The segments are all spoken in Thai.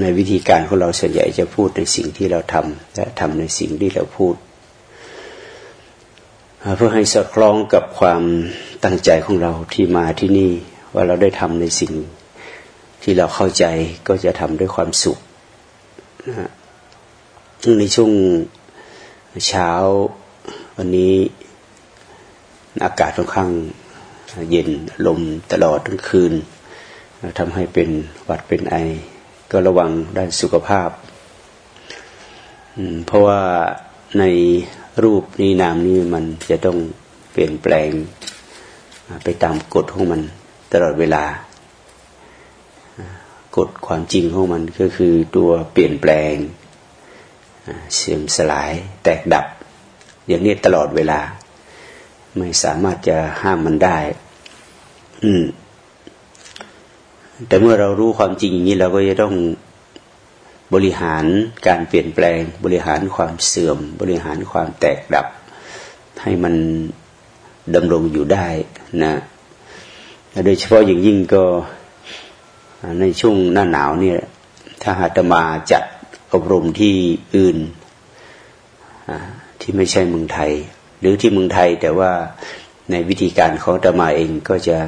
ในวิธีการของเราส่วนใหญ่จะพูดในสิ่งที่เราทำและทำในสิ่งที่เราพูด เพื่อให้สอดคล้องกับความตั้งใจของเราที่มาที่นี่ ว่าเราได้ทำในสิ่งที่เราเข้าใจก็จะทำด้วยความสุขนะฮะในช่วงเช้าวันนี้อากาศค่อนข้างเย็นลมตลอดทั้งคืนทำให้เป็นหวัดเป็นไอ ก็ระวังด้านสุขภาพ เพราะว่าในรูปนี้นามนี้มันจะต้องเปลี่ยนแปลงไปตามกฎของมันตลอดเวลา กฎความจริงของมันก็คือตัวเปลี่ยนแปลงเสื่อมสลายแตกดับ อย่างนี้ตลอดเวลา ไม่สามารถจะห้ามมันได้ อืม แต่เมื่อเรารู้ความจริงอย่างนี้เราก็จะต้องบริหารการเปลี่ยนแปลง บริหารความเสื่อม บริหารความแตกดับ ให้มันดำรงอยู่ได้นะโดยเฉพาะอย่างยิ่งก็ในช่วงหน้าหนาวเนี่ยถ้าหากมาจัดอบรมที่อื่นที่ไม่ใช่เมืองไทย หรือที่เมืองไทยแต่ว่าในวิธีการของตมาเองก็จะ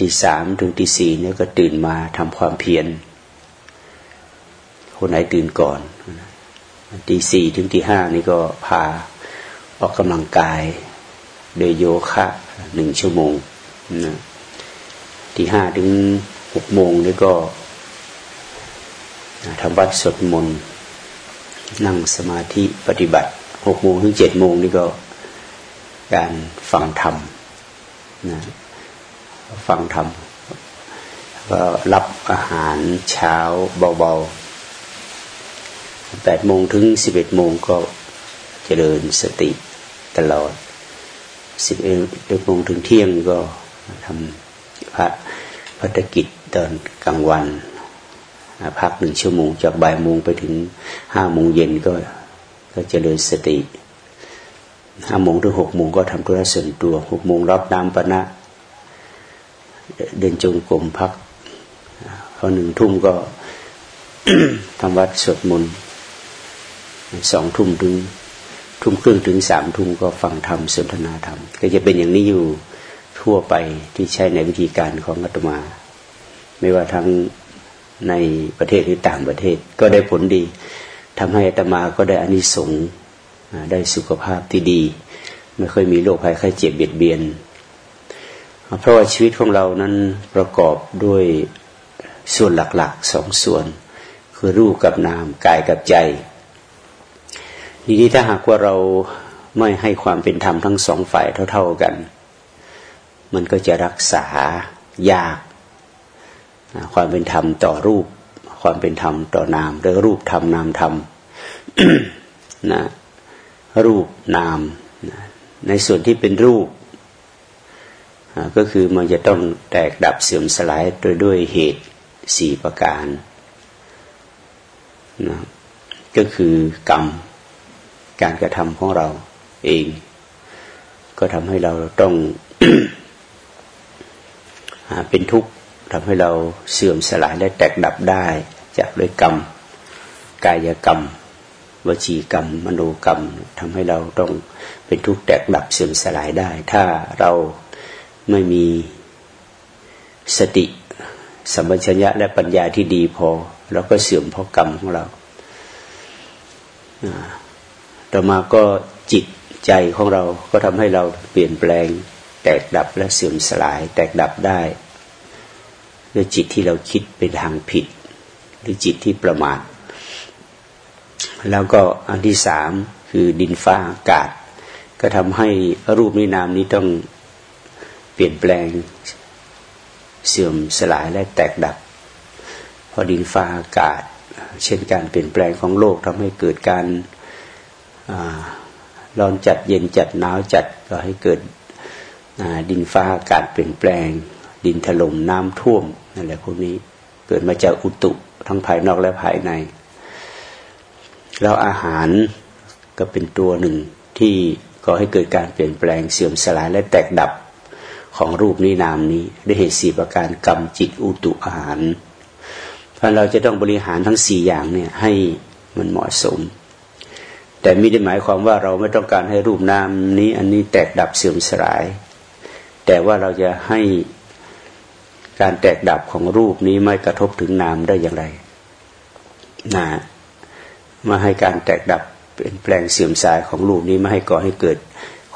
ตีสามถึงตีสี่เนี่ยก็ตื่นมาทำความเพียร คนไหนตื่นก่อนตีสี่ถึงตีห้านี่ก็พาออกกำลังกาย โดยโยคะหนึ่งชั่วโมงนะตีห้าถึงหกโมงนี่ก็ทำวัดสวดมนต์นั่งสมาธิปฏิบัติหกโมงถึงเจ็ดโมงนี่ก็การฟังธรรมนะ ฟังธรรมก็รับอาหารเช้าเบาๆแปดโมงถึงสิบเอ็ดโมงก็เจริญสติตลอดสิบเอ็ดโมงถึงเที่ยงก็ทำพระพัฒกิจตอนกลางวัน พักหนึ่งชั่วโมง จากบ่ายโมงไปถึงห้าโมงเย็นก็ก็เจริญสติห้าโมงถึงหกโมงก็ทำธุระส่วนตัวหกโมงรับน้ำปนะ เดินจงกรมพักพอหนึ่งทุ่มก็ทำวัดสวดมนต์สองทุ่มถึงทุ่มครึ่งถึงสามทุ่มก็ฟังธรรมสนทนาธรรม ก็จะเป็นอย่างนี้อยู่ทั่วไปที่ใช้ในวิธีการของอาตมา ไม่ว่าทั้งในประเทศหรือต่างประเทศ ก็ได้ผลดีทำให้อาตมาก็ได้อานิสงส์ได้สุขภาพที่ดี ไม่เคยมีโรคภัยไข้เจ็บเบียดเบียน เพราะว่าชีวิตของเรานั้นประกอบด้วยส่วนหลักๆสองส่วน คือรูปกับนามกายกับใจทีนี้ถ้าหากว่าเราไม่ให้ความเป็นธรรมทั้งสองฝ่ายเท่า ๆกัน มันก็จะรักษายาก ความเป็นธรรมต่อรูป ความเป็นธรรมต่อนามหรือรูปธรรมนามธรรมนะรูปนาม ในส่วนที่เป็นรูป ก็คือมันจะต้องแตกดับเสื่อมสลายโดยด้วยเหตุสี่ประการนะก็คือกรรมการกระทำของเราเอง ก็ทำให้เราต้องเป็นทุกข์ทำให้เราเสื่อมสลายและแตกดับได้จากด้วยกรรม กายกรรม วจีกรรม มโนกรรมทำให้เราต้องเป็นทุกข์แตกดับเสื่อมสลายได้ ถ้าเรา ไม่มีสติสัมปชัญญะและปัญญาที่ดีพอเราก็เสื่อมเพราะกรรมของเราต่อมาก็จิตใจของเราก็ทำให้เราเปลี่ยนแปลง แตกดับและเสื่อมสลาย แตกดับได้ด้วยจิตที่เราคิดเป็นทางผิด หรือจิตที่ประมาท แล้วก็อันที่สามคือดินฟ้าอากาศ ก็ทำให้รูปนินามนี้ต้อง เปลี่ยนแปลง เสื่อมสลายและแตกดับ พอดินฟ้าอากาศ เช่นการเปลี่ยนแปลงของโลกทำให้เกิดการร้อนจัดเย็นจัดหนาวจัดก็ให้เกิดดินฟ้าอากาศเปลี่ยนแปลง ดินถล่มน้ำท่วมนั่นแหละพวกนี้เกิดมาจากอุตุทั้งภายนอกและภายใน แล้วอาหารก็เป็นตัวหนึ่งที่ก่อให้เกิดการเปลี่ยนแปลงเสื่อมสลายและแตกดับ ของรูปนี้นามนี้ด้วยเหตุสี่ประการกรรมจิตอุตุอาหารเพราะเราจะต้องบริหารทั้งสี่อย่างเนี่ยให้มันเหมาะสม แต่ไม่ได้หมายความว่าเราไม่ต้องการให้รูปนามนี้ อันนี้แตกดับเสื่อมสลาย แต่ว่าเราจะให้การแตกดับของรูปนี้ไม่กระทบถึงนามได้อย่างไรนะมาให้การแตกดับเป็นแปลงเสื่อมสายของรูปนี้ไม่ให้ก่อให้เกิด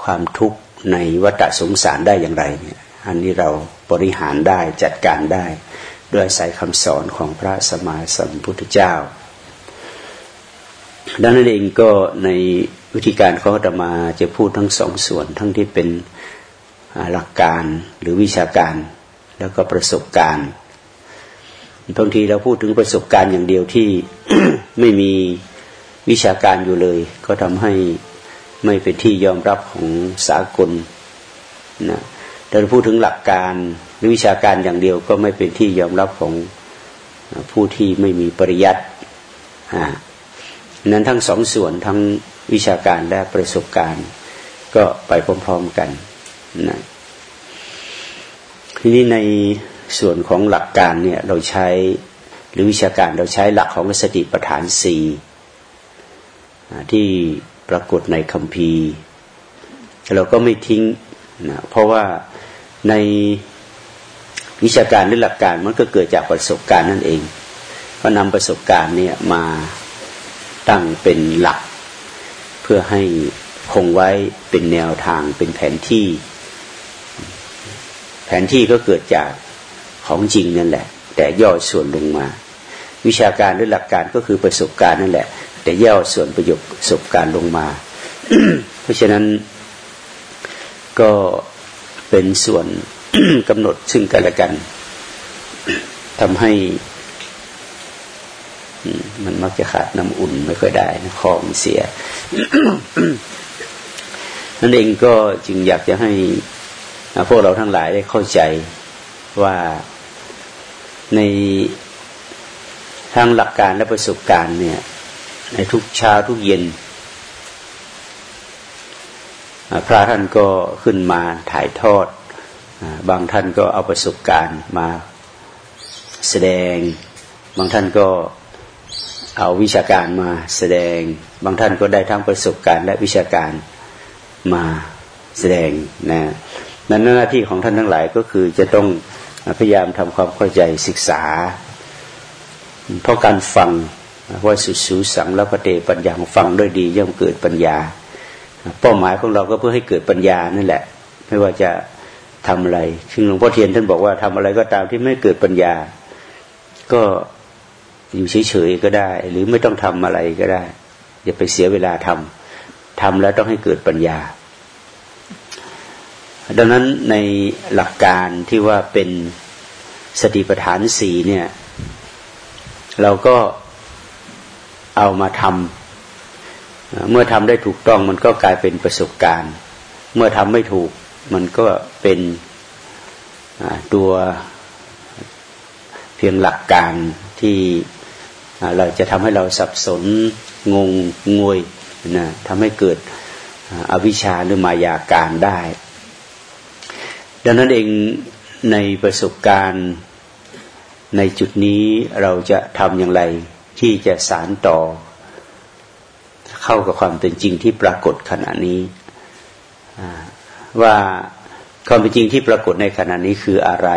ความทุกข์ ในวัฏสงสารได้อย่างไรเนี่ยอันนี้เราบริหารได้จัดการได้ ด้วยสายคำสอนของพระสมมาสัมพุทธเจ้า ดังนั้นเองก็ในวิธีการเขาจะมาจะพูดทั้งสองส่วน ทั้งที่เป็นหลักการหรือวิชาการแล้วก็ประสบการณ์บางทีเราพูดถึงประสบการณ์อย่างเดียวที่ไม่มีวิชาการอยู่เลย ก็ทำให้ ไม่เป็นที่ยอมรับของสากลนะแต่เราพูดถึงหลักการหรือวิชาการอย่างเดียวก็ไม่เป็นที่ยอมรับของผู้ที่ไม่มีปริยัตินั้นทั้งสองส่วนทั้งวิชาการและประสบการณ์ ก็ไปพร้อมๆกันนะทีนี้ในส่วนของหลักการเนี่ยเราใช้หรือวิชาการเราใช้หลักของสติปัฏฐานสี่ที่ ปรากฏในคัมภีร์ เราก็ไม่ทิ้งนะเพราะว่าในวิชาการหรือหลักการมันก็เกิดจากประสบการณ์นั่นเอง ก็นำประสบการณ์เนี่ยมาตั้งเป็นหลัก เพื่อให้คงไว้เป็นแนวทางเป็นแผนที่ แผนที่ก็เกิดจากของจริงนั่นแหละ แต่ย่อส่วนลงมา วิชาการหรือหลักการก็คือประสบการณ์นั่นแหละ แต่ย่อส่วนประโยคประสบการณ์ลงมา เพราะฉะนั้นก็เป็นส่วนกำหนดซึ่งกันและกันทำให้มันมักจะขาดน้ำอุ่นไม่ค่อยได้นะคอมเสีย นั่นเองก็จึงอยากจะให้พวกเราทั้งหลายได้เข้าใจว่าในทางหลักการและประสบการณ์เนี่ย ในทุกเช้าทุกเย็น พระท่านก็ขึ้นมาถ่ายทอด บางท่านก็เอาประสบการณ์มาแสดง บางท่านก็เอาวิชาการมาแสดง บางท่านก็ได้ทั้งประสบการณ์และวิชาการมาแสดงนะนั้นหน้าที่ของท่านทั้งหลายก็คือจะต้องพยายามทำความเข้าใจศึกษา เพราะการฟัง ว่าสุสูสังแล้วปเตปัญญาฟังด้วยดีย่อมเกิดปัญญา เป้าหมายของเราก็เพื่อให้เกิดปัญญานั่นแหละ ไม่ว่าจะทำอะไรซึ่งหลวงพ่อเทียนท่านบอกว่าทำอะไรก็ตามที่ไม่เกิดปัญญา ก็อยู่เฉยๆก็ได้ หรือไม่ต้องทำอะไรก็ได้ อย่าไปเสียเวลาทำทำแล้วต้องให้เกิดปัญญา ดังนั้นในหลักการที่ว่าเป็นสติปัฏฐานสีเนี่ย เราก็ เอามาทำเมื่อทำได้ถูกต้องมันก็กลายเป็นประสบการณ์ เมื่อทำไม่ถูกมันก็เป็นตัวเพียงหลักการที่เราจะทำให้เราสับสนงงงวยนะทำให้เกิดอวิชชาหรือมายาการได้ ดังนั้นเองในประสบการณ์ในจุดนี้เราจะทำอย่างไร ที่จะสารต่อ เข้ากับความเป็นจริงที่ปรากฏขณะนี้ว่าความเป็นจริงที่ปรากฏในขณะนี้คืออะไร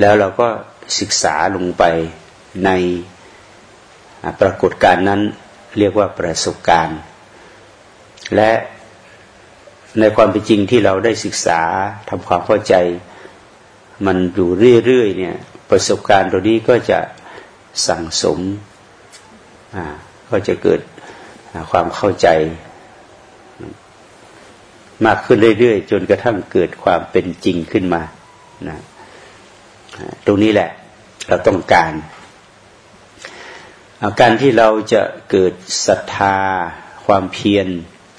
แล้วเราก็ศึกษาลงไปในปรากฏการนั้นเรียกว่าประสบการณ์ และในความเป็นจริงที่เราได้ศึกษาทำความเข้าใจ มันอยู่เรื่อยๆเนี่ย ประสบการณ์ตัวนี้ก็จะ สั่งสมก็จะเกิดความเข้าใจ มากขึ้นเรื่อยๆ จนกระทั่งเกิดความเป็นจริงขึ้นมานะตรงนี้แหละ เราต้องการการที่เราจะเกิดศรัทธา ความเพียร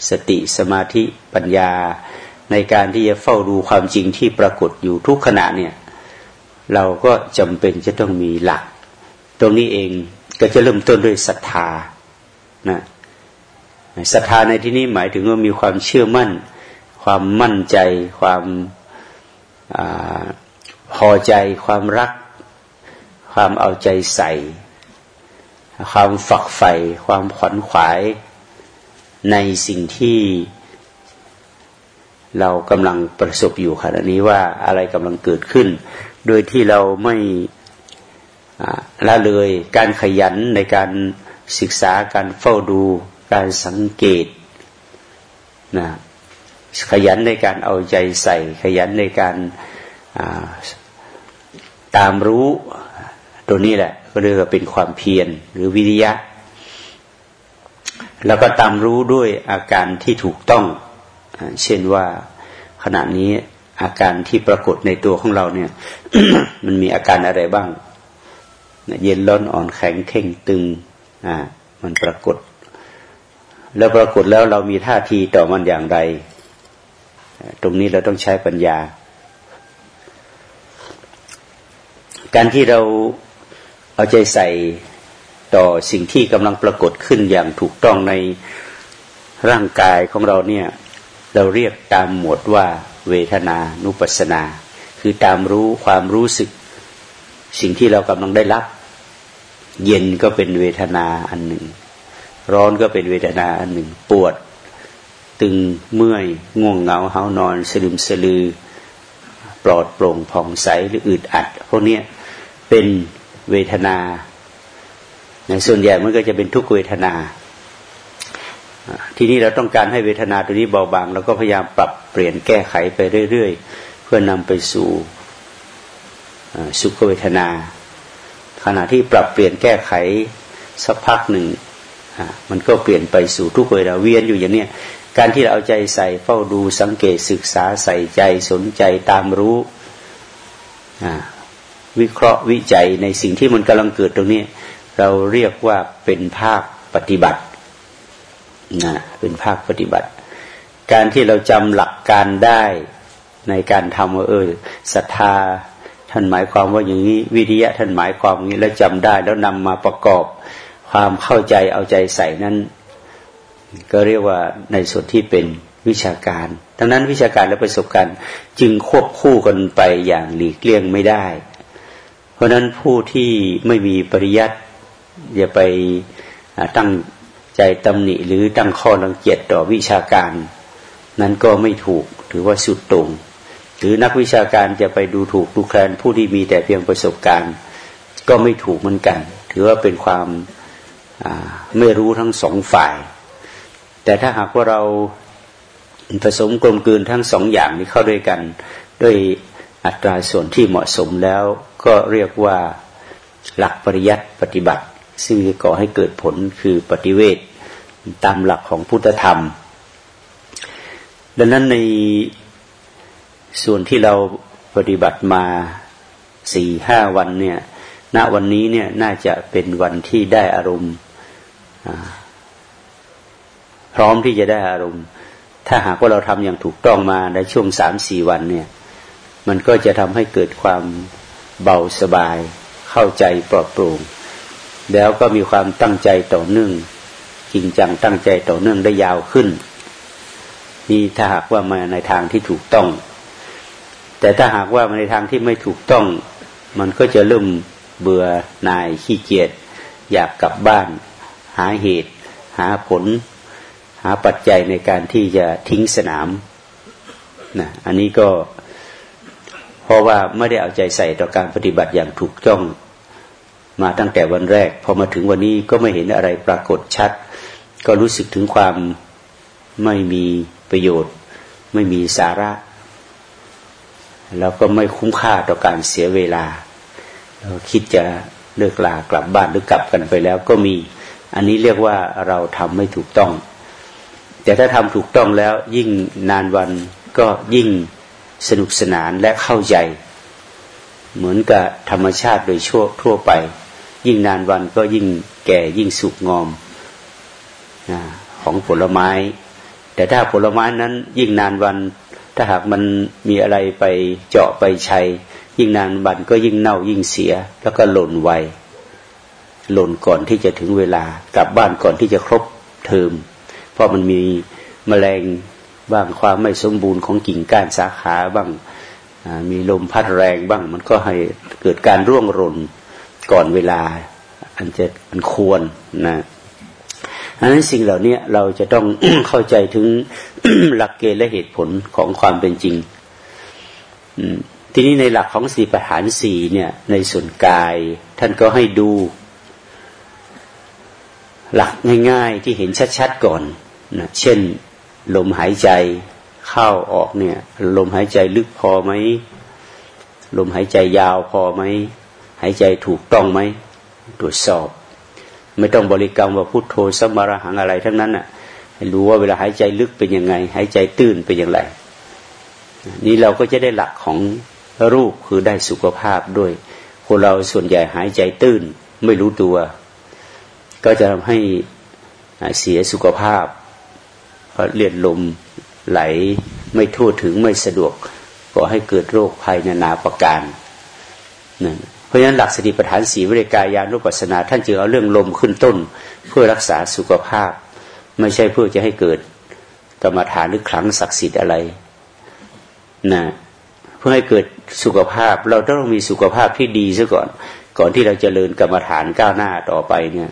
สติสมาธิปัญญา ในการที่จะเฝ้าดูความจริงที่ปรากฏอยู่ทุกขณะเนี่ย เราก็จำเป็นจะต้องมีหลัก ตรงนี้เองก็จะเริ่มต้นด้วยศรัทธานะศรัทธาในที่นี้หมายถึงว่ามีความเชื่อมั่น ความมั่นใจ ความอพอใจ ความรักคความเอาใจใส่ ความฝักใฝ่ความขวัญขวายในสิ่งที่เรากำลังประสบอยู่ขณะนี้ว่าอะไรกำลังเกิดขึ้น โดยที่เราไม่ ละเลยการขยันในการศึกษาการเฝ้าดูการสังเกตนะขยันในการเอาใจใส่ ขยันในการตามรู้ตัวนี้แหละ ก็เรียกว่าเป็นความเพียรหรือวิริยะ แล้วก็ตามรู้ด้วยอาการที่ถูกต้อง เช่นว่าขณะนี้อาการที่ปรากฏในตัวของเราเนี่ย มันมีอาการอะไรบ้าง เย็นร้อนอ่อนแข็งเข่งตึง อ่า มันปรากฏ แล้วปรากฏแล้วเรามีท่าทีต่อมันอย่างไร ตรงนี้เราต้องใช้ปัญญา การที่เราเอาใจใส่ต่อสิ่งที่กำลังปรากฏขึ้นอย่างถูกต้องในร่างกายของเราเนี่ย เราเรียกตามหมวดว่าเวทนานุปัสนา คือตามรู้ความรู้สึก สิ่งที่เรากำลังได้รับ เย็นก็เป็นเวทนาอันหนึ่ง ร้อนก็เป็นเวทนาอันหนึ่ง ปวด ตึงเมื่อยง่วงเหงาเฮานอนสลืมสลือ ปลอดโปร่งผ่องใสหรืออึดอัดพวกนี้เป็นเวทนาในส่วนใหญ่มันก็จะเป็นทุกเวทนา ทีนี้เราต้องการให้เวทนาตัวนี้เบาบางเราก็พยายามปรับเปลี่ยนแก้ไขไปเรื่อย ๆ เพื่อนำไปสู่ สุขเวทนา ขณะที่ปรับเปลี่ยนแก้ไขสักพักหนึ่งมันก็เปลี่ยนไปสู่ทุกเวลาเวียนอยู่อย่างนี้การที่เราเอาใจใส่เฝ้าดูสังเกตศึกษาใส่ใจสนใจตามรู้วิเคราะห์วิจัยในสิ่งที่มันกำลังเกิดตรงนี้ เราเรียกว่าเป็นภาคปฏิบัตินะเป็นภาคปฏิบัติ การที่เราจำหลักการได้ในการทำว่าเออศรัทธา ท่านหมายความว่าอย่างนี้ วิทยะท่านหมายความอย่างนี้แล้วจำได้แล้วนำมาประกอบความเข้าใจเอาใจใส่นั้น ก็เรียกว่าในส่วนที่เป็นวิชาการดังนั้นวิชาการและประสบการณ์จึงควบคู่กันไปอย่างหลีกเลี่ยงไม่ได้ เพราะนั้นผู้ที่ไม่มีปริยัติอย่าไปตั้งใจตำหนิหรือตั้งข้อรังเกียจต่อวิชาการ นั้นก็ไม่ถูกถือว่าสุดตรง หรือนักวิชาการจะไปดูถูกดูแคลนผู้ที่มีแต่เพียงประสบการณ์ ก็ไม่ถูกเหมือนกัน ถือว่าเป็นความไม่รู้ทั้งสองฝ่าย แต่ถ้าหากว่าเราผสมกลมกลืนทั้งสองอย่างนี้เข้าด้วยกัน ด้วยอัตราส่วนที่เหมาะสมแล้วก็เรียกว่าหลักปริยัติปฏิบัติ ซึ่งจะก่อให้เกิดผลคือปฏิเวทตามหลักของพุทธธรรม ดังนั้นใน ส่วนที่เราปฏิบัติมาสี่ห้าวันเนี่ย ณ วันนี้เนี่ยน่าจะเป็นวันที่ได้อารมณ์พร้อมที่จะได้อารมณ์ ถ้าหากว่าเราทำอย่างถูกต้องมาในช่วงสามสี่วันเนี่ย มันก็จะทำให้เกิดความเบาสบาย เข้าใจปลอดโปร่ง แล้วก็มีความตั้งใจต่อเนื่องจริงจังตั้งใจต่อเนื่องได้ยาวขึ้น นี่ถ้าหากว่ามาในทางที่ถูกต้อง แต่ถ้าหากว่ามาในทางที่ไม่ถูกต้อง มันก็จะเริ่มเบื่อหน่ายขี้เกียจอยากกลับบ้าน หาเหตุ หาผล หาปัจจัยในการที่จะทิ้งสนามนะอันนี้ก็เพราะว่าไม่ได้เอาใจใส่ต่อการปฏิบัติอย่างถูกต้องมาตั้งแต่วันแรก พอมาถึงวันนี้ก็ไม่เห็นอะไรปรากฏชัด ก็รู้สึกถึงความไม่มีประโยชน์ ไม่มีสาระ แล้วก็ไม่คุ้มค่าต่อการเสียเวลาเราคิดจะเลิกลากลับบ้านหรือกลับกันไปแล้วก็มี อันนี้เรียกว่าเราทำไม่ถูกต้อง แต่ถ้าทำถูกต้องแล้วยิ่งนานวันก็ยิ่งสนุกสนานและเข้าใจ เหมือนกับธรรมชาติโดยชั่วทั่วไป ยิ่งนานวันก็ยิ่งแก่ยิ่งสุกงอมของผลไม้ แต่ถ้าผลไม้นั้นยิ่งนานวัน ถ้าหากมันมีอะไรไปเจาะไปใชัยยิ่งนานวันก็ยิ่งเน่ายิ่งเสีย แล้วก็หล่นไวหล่นก่อนที่จะถึงเวลากลับบ้านก่อนที่จะครบเทอม เพราะมันมีมแมลงบ้างความไม่สมบูรณ์ของกิ่งก้านสาขาบ้างมีลมพัดแรงบ้าง มันก็ให้เกิดการร่วงหล่นก่อนเวลา อันจะอันควรนะ อันนั้นสิ่งเหล่านี้เราจะต้องเข้าใจถึงหลักเกณฑ์และเหตุผลของความเป็นจริงทีนี้ในหลักของสี่ประหารสี่เนี่ย ในส่วนกาย ท่านก็ให้ดู หลักง่ายๆที่เห็นชัดๆก่อนนะเช่น ลมหายใจเข้าออกเนี่ย ลมหายใจลึกพอไหมลมหายใจยาวพอไหมหายใจถูกต้องไหมตรวจสอบ ไม่ต้องบริกรรมว่าพุโทโธสมารหังอะไรทั้งนั้นอะให้รู้ว่าเวลาหายใจลึกเป็นยังไง หายใจตื้นเป็นอย่างไร นี่เราก็จะได้หลักของรูปคือได้สุขภาพด้วย คนเราส่วนใหญ่หายใจตื้นไม่รู้ตัว ก็จะทำให้เสียสุขภาพเพราะเลือดลมไหลไม่ทั่วถึงไม่สะดวกก่อให้เกิดโรคภัยนานาประการนั่น เพราะฉะนั้นหลักสติปัฏฐานสีวิริกายานุปัสสนา ท่านจึงเอาเรื่องลมขึ้นต้น เพื่อรักษาสุขภาพ ไม่ใช่เพื่อจะให้เกิดกรรมฐานหรือครั้งศักดิ์สิทธิ์อะไรนะเพื่อให้เกิดสุขภาพ เราต้องมีสุขภาพที่ดีซะก่อน ก่อนที่เราจะเริญกรรมฐานก้าวหน้าต่อไปเนี่ย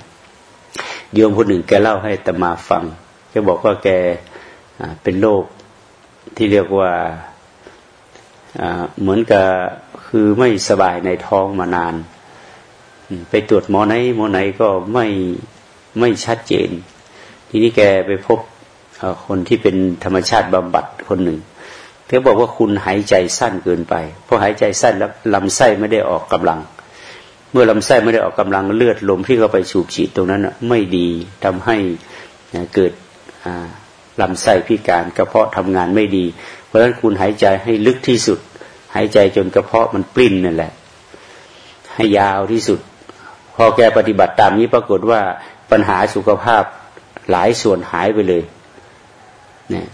โยมคนหนึ่งแกเล่าให้ตมาฟังแกบอกว่าแกเป็นโรคที่เรียกว่าเหมือนกับ คือไม่สบายในท้องมานาน ไปตรวจหมอไหนหมอไหนก็ไม่ไม่ชัดเจน ทีนี้แกไปพบคนที่เป็นธรรมชาติบำบัดคนหนึ่งเขาบอกว่าคุณหายใจสั้นเกินไปเพราะหายใจสั้นแล้วลำไส้ไม่ได้ออกกำลัง เมื่อลำไส้ไม่ได้ออกกำลังเลือดลมที่เข้าไปสูบฉีดตรงนั้นไม่ดีทำให้เกิดลำไส้พิการกระเพาะทำงานไม่ดี เพราะฉะนั้นคุณหายใจให้ลึกที่สุด หายใจจนกระเพาะมันปลิ้นนั่นแหละ ให้ยาวที่สุด พอแกปฏิบัติตามนี้ปรากฏว่าปัญหาสุขภาพหลายส่วนหายไปเลยเนี่ย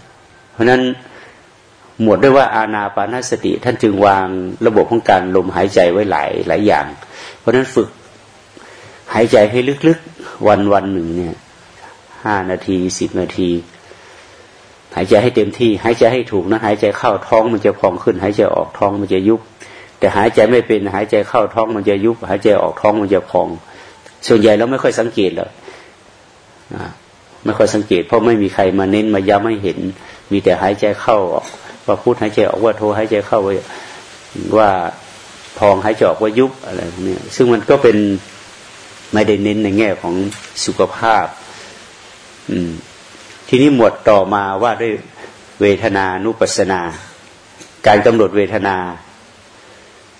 เพราะนั้นหมวดด้วยว่าอาณาปานสติ ท่านจึงวางระบบของการลมหายใจไว้หลายหลายอย่าง เพราะนั้นฝึกหายใจให้ลึกๆ วันวันหนึ่งเนี่ยห้านาทีสิบนาที หายใจให้เต็มที่ หายใจให้ถูกนะ หายใจเข้าท้องมันจะพองขึ้น หายใจออกท้องมันจะยุบ แต่หายใจไม่เป็น หายใจเข้าท้องมันจะยุบ หายใจออกท้องมันจะพอง ส่วนใหญ่เราไม่ค่อยสังเกตเลยไม่ค่อยสังเกต เพราะไม่มีใครมาเน้นมาย้ำให้เห็น มีแต่หายใจเข้าออกว่าพูดหายใจออกว่าโทหายใจเข้าว่าพองหายใจออกว่ายุบอะไรพวกนี้ซึ่งมันก็เป็นไม่ได้เน้นในแง่ของสุขภาพ อืม ทีนี้หมวดต่อมาว่าด้วยเวทนานุปัสนา การกำหนดเวทนา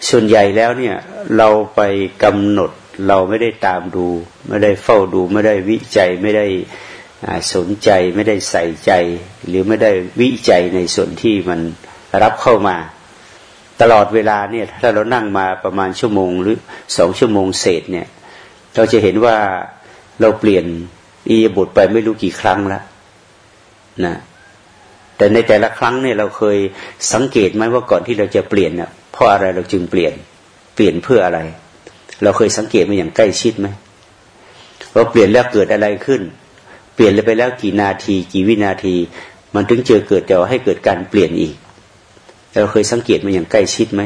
ส่วนใหญ่แล้วเนี่ยเราไปกำหนดเราไม่ได้ตามดู ไม่ได้เฝ้าดู ไม่ได้วิจัยไม่ได้สนใจไม่ได้ใส่ใจ หรือไม่ได้วิจัยในส่วนที่มันรับเข้ามา ตลอดเวลาเนี่ยถ้าเรานั่งมาประมาณชั่วโมงหรือสองชั่วโมงเศษเนี่ย เราจะเห็นว่าเราเปลี่ยนอียบทไปไม่รู้กี่ครั้งแล้ว นะแต่ในแต่ละครั้งเนี่ยเราเคยสังเกตไหมว่าก่อนที่เราจะเปลี่ยนเนี่ยเพราะอะไรเราจึงเปลี่ยน เปลี่ยนเพื่ออะไร เราเคยสังเกตมาอย่างใกล้ชิดไหมว่าเปลี่ยนแล้วเกิดอะไรขึ้น เปลี่ยนไปแล้วกี่นาที กี่วินาที มันถึงเจอเกิดจะให้เกิดการเปลี่ยนอีก เราเคยสังเกตมาอย่างใกล้ชิดไหม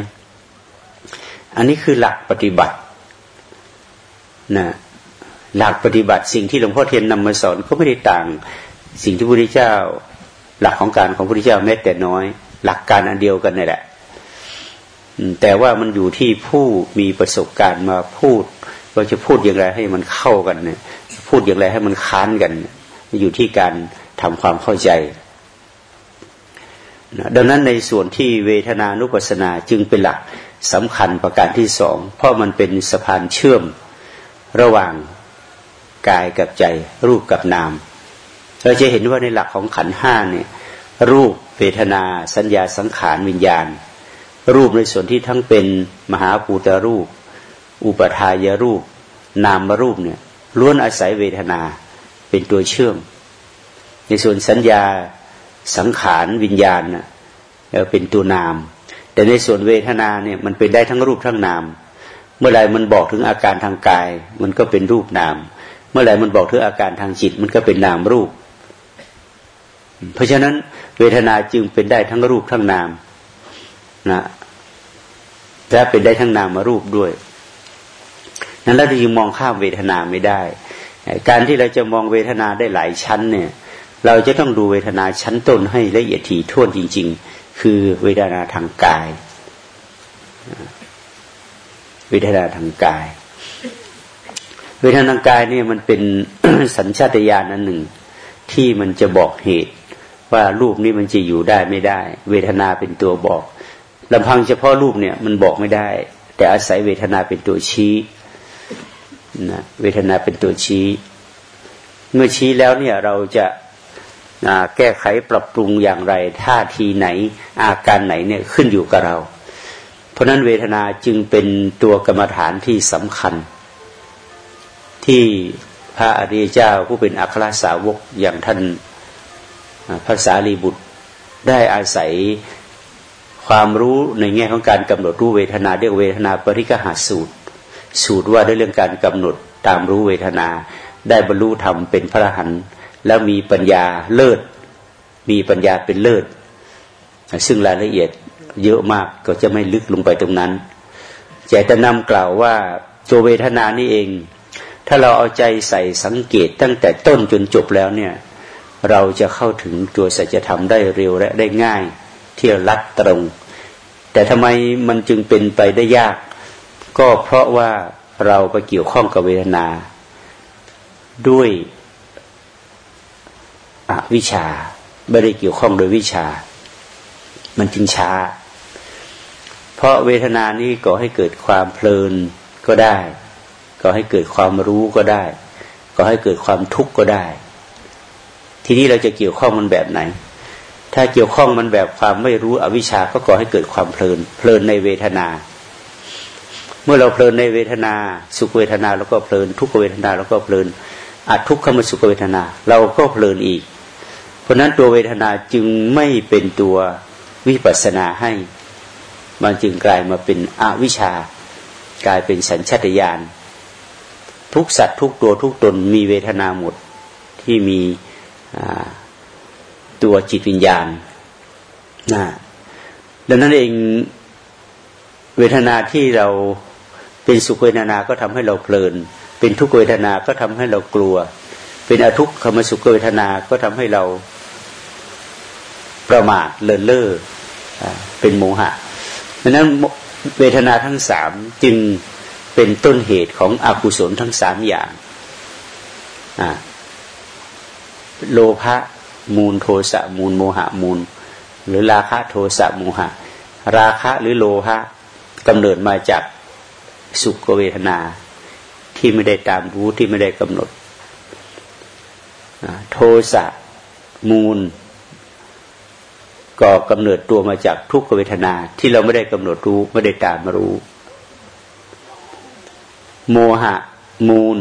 อันนี้คือหลักปฏิบัตินะหลักปฏิบัติสิ่งที่หลวงพ่อเทียนนำมาสอนก็ไม่ได้ต่าง สิ่งที่พระพุทธเจ้า หลักของการของพระพุทธเจ้าแม้แต่น้อย หลักการอันเดียวกันนี่แหละแต่ว่ามันอยู่ที่ผู้มีประสบการณ์มาพูดว่าจะพูดอย่างไรให้มันเข้ากันเนี่ย พูดอย่างไรให้มันค้านกันอยู่ที่การทำความเข้าใจดังนั้นในส่วนที่เวทนานุปัสสนาจึงเป็นหลักสำคัญประการที่สอง เพราะมันเป็นสะพานเชื่อมระหว่างกายกับใจ รูปกับนาม เราจะเห็นว่าในหลักของขันห้าเนี่ยรูปเวทนา สัญญาสังขารวิญญาณ รูปในส่วนที่ทั้งเป็นมหาภูตรูป อุปทายรูป นามรูปเนี่ยล้วนอาศัยเวทนาเป็นตัวเชื่อม ในส่วนสัญญาสังขารวิญญาณนะเป็นตัวนาม แต่ในส่วนเวทนาเนี่ยมันเป็นได้ทั้งรูปทั้งนาม เมื่อไรมันบอกถึงอาการทางกาย มันก็เป็นรูปนาม เมื่อไรมันบอกถึงอาการทางจิต มันก็เป็นนามรูป เพราะฉะนั้นเวทนาจึงเป็นได้ทั้งรูปทั้งนามนะและเป็นได้ทั้งนามมารูปด้วยนั้นเราจึงมองข้ามเวทนาไม่ได้ การที่เราจะมองเวทนาได้หลายชั้นเนี่ย เราจะต้องดูเวทนาชั้นต้นให้ละเอียดถี่ถ้วนจริง ๆ คือเวทนาทางกาย เวทนาทางกาย เวทนาทางกายเนี่ยมันเป็นสัญชาตญาณนันหนึ่ง ที่มันจะบอกเหตุ ว่ารูปนี้มันจะอยู่ได้ไม่ได้ เวทนาเป็นตัวบอกลำพังเฉพาะรูปเนี่ยมันบอกไม่ได้ แต่อาศัยเวทนาเป็นตัวชี้นะเวทนาเป็นตัวชี้ เมื่อชี้แล้วเนี่ยเราจะแก้ไขปรับปรุงอย่างไร ท่าทีไหนอาการไหนเนี่ยขึ้นอยู่กับเรา เพราะนั้นเวทนาจึงเป็นตัวกรรมฐานที่สำคัญ ที่พระอริยเจ้าผู้เป็นอัครสาวกอย่างท่าน ภาษาลีบุตรได้อาศัยความรู้ในแง่ของการกำหนดรู้เวทนาเรียกเวทนาปริกหาสูตร สูตรว่าด้วยเรื่องการกำหนดตามรู้เวทนา ได้บรรลุธรรมเป็นพระหันแล้วมีปัญญาเลิศ มีปัญญาเป็นเลิศ ซึ่งรายละเอียดเยอะมากก็จะไม่ลึกลงไปตรงนั้นจะจะนำกล่าวว่าตัวเวทนานี่เอง ถ้าเราเอาใจใส่สังเกตตั้งแต่ต้นจนจบแล้วเนี่ย เราจะเข้าถึงตัวสัจธรรมได้เร็วและได้ง่ายที่รัดตรง แต่ทำไมมันจึงเป็นไปได้ยาก ก็เพราะว่าเราไปเกี่ยวข้องกับเวทนา ด้วยอวิชาไม่ได้เกี่ยวข้องโดยวิชา มันจึงช้า เพราะเวทนานี้ก่อให้เกิดความเพลินก็ได้ก่อให้เกิดความรู้ก็ได้ก่อให้เกิดความทุกข์ก็ได้ ทีนี้เราจะเกี่ยวข้องมันแบบไหน ถ้าเกี่ยวข้องมันแบบความไม่รู้อวิชชาก็ก่อให้เกิดความเพลิน เพลินในเวทนา เมื่อเราเพลินในเวทนา สุขเวทนาแล้วก็เพลิน ทุกเวทนาแล้วก็เพลินอัดทุกขมสุขเวทนา เราก็เพลินอีก เพราะนั้นตัวเวทนาจึงไม่เป็นตัววิปัสนาให้ มันจึงกลายมาเป็นอวิชชากลายเป็นสัญชตาตญาณทุกสัตว์ทุกตัวทุกตนมีเวทนาหมดที่มี ตัวจิตวิญญาณนะดังนั้นเองเวทนาที่เราเป็นสุขเวทนาก็ทำให้เราเพลิน เป็นทุกเวทนาก็ทำให้เรากลัว เป็นอทุกขมสุขเวทนาก็ทำให้เราประมาทเลินเล่อเป็นโมหะดังนั้นเวทนาทั้งสามจึงเป็นต้นเหตุของอกุศลทั้งสามอย่างอ่า โลภะมูลโทสะมูลโมหะมูล หรือราคะโทสะโมหะ ราคะหรือโลภะกำเนิดมาจากสุขเวทนาที่ไม่ได้ตามรู้ที่ไม่ได้กำหนด โทสะมูล ก็กำเนิดตัวมาจากทุกขเวทนาที่เราไม่ได้กำหนดรู้ไม่ได้ตามมารู้ โมหะมูล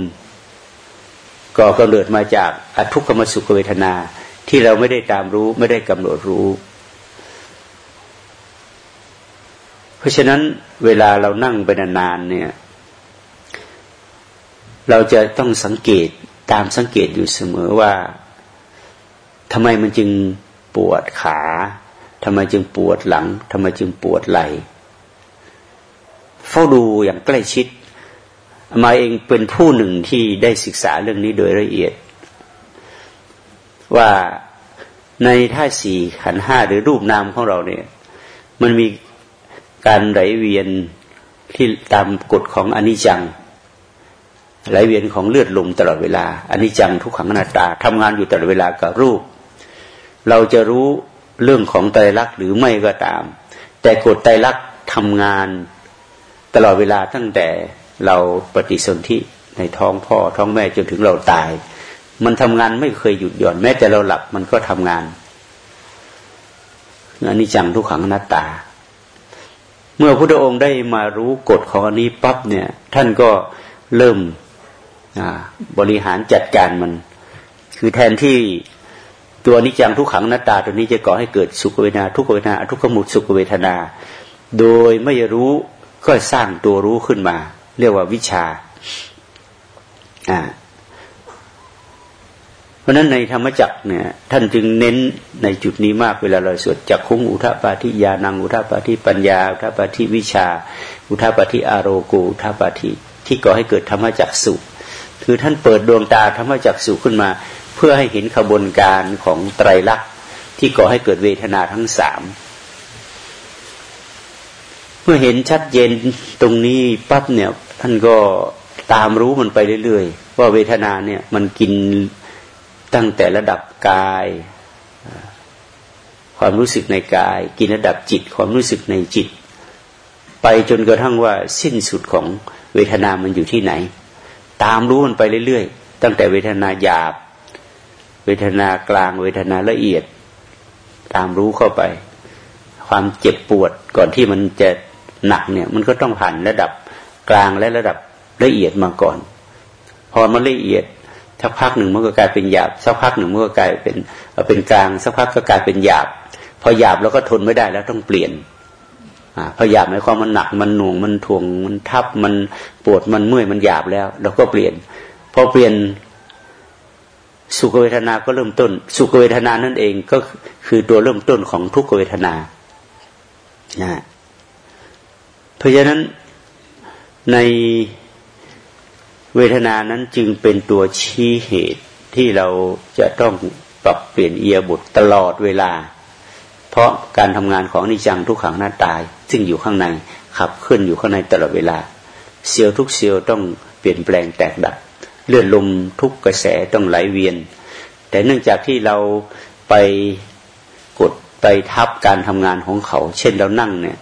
ก็กำเนิดมาจากอทุกขมสุขเวทนา ที่เราไม่ได้ตามรู้ไม่ได้กำหนดรู้ เพราะฉะนั้นเวลาเรานั่งไปนานๆเนี่ย เราจะต้องสังเกตตามสังเกตอยู่เสมอว่าทำไมมันจึงปวดขาทำไมจึงปวดหลังทำไมจึงปวดไหล่เฝ้าดูอย่างใกล้ชิด มาเองเป็นผู้หนึ่งที่ได้ศึกษาเรื่องนี้โดยละเอียด ว่าในท่าสี่ขันห้าหรือรูปนามของเราเนี่ย มันมีการไหลเวียนที่ตามกฎของอนิจจัง ไหลเวียนของเลือดลมตลอดเวลาอนิจจังทุกขังอนัตตาทำงานอยู่ตลอดเวลากับรูป เราจะรู้เรื่องของไตรลักษณ์หรือไม่ก็ตาม แต่กฎไตรลักษณ์ทำงานตลอดเวลาตั้งแต่ เราปฏิสนธิในท้องพ่อท้องแม่จนถึงเราตาย มันทำงานไม่เคยหยุดหย่อนแม้แต่เราหลับมันก็ทำงานอันนี้จังทุกขังนัตตา เมื่อพระองค์ได้มารู้กฎของอันนี้ปั๊บเนี่ย ท่านก็เริ่มบริหารจัดการมัน คือแทนที่ตัวนิจังทุกขังนัตตาตัวนี้จะก่อให้เกิดสุขเวทนา ทุกเวทนาทุกขมุดสุขเวทนา โดยไม่รู้ก็สร้างตัวรู้ขึ้นมา เรียกว่าวิชาอ่าเพราะนั้นในธรรมจักเนี่ย ท่านจึงเน้นในจุดนี้มากเวลาเราสวดจักคุ้งอุทปาทิยานังอุทปาทิปัญญา อุทปาทิวิชา อุทปาทิอารโกอุทปาทิที่ก่อให้เกิดธรรมจักสุคือท่านเปิดดวงตาธรรมจักสุขึ้นมา เพื่อให้เห็นขบวนการของไตรลักษณ์ที่ก่อให้เกิดเวทนาทั้งสามเมื่อเห็นชัดเจนตรงนี้ปั๊บเนี่ย ท่านก็ตามรู้มันไปเรื่อยๆ ว่าเวทนาเนี่ยมันกินตั้งแต่ระดับกาย ความรู้สึกในกาย กินระดับจิต ความรู้สึกในจิต ไปจนกระทั่งว่าสิ้นสุดของเวทนามันอยู่ที่ไหน ตามรู้มันไปเรื่อยๆ ตั้งแต่เวทนาหยาบ เวทนากลาง เวทนาละเอียด ตามรู้เข้าไป ความเจ็บปวดก่อนที่มันจะหนักเนี่ย มันก็ต้องผ่านระดับ กลางและระดับละเอียดมาก่อน พอมันละเอียดสักพักหนึ่งมันก็กลายเป็นหยาบสักพักหนึ่งมันก็กลายเป็นเป็นกลางสักพักก็กลายเป็นหยาบ พอหยาบเราก็ทนไม่ได้แล้วต้องเปลี่ยนอพอหยาบหมายความมันหนักมันหน่วงมันถ่วงมันทับมันปวดมันเมื่อยมันหยาบแล้วเราก็เปลี่ยน พอเปลี่ยนสุขเวทนาก็เริ่มต้น สุขเวทนานั่นเองก็คือตัวเริ่มต้นของทุกขเวทนานะเพราะฉะนั้น ในเวทนานั้นจึงเป็นตัวชี้เหตุที่เราจะต้องปรับเปลี่ยนเอียบุตรตลอดเวลา เพราะการทำงานของนิจังทุกขังหน้าตาย ซึ่งอยู่ข้างในขับเคลื่อนอยู่ข้างในตลอดเวลา เซลล์ทุกเซลล์ต้องเปลี่ยนแปลงแตกดับเลือนลมทุกกระแสต้องไหลเวียน แต่เนื่องจากที่เราไปกดไปทับการทำงานของเขา เช่นเรานั่งเนี่ย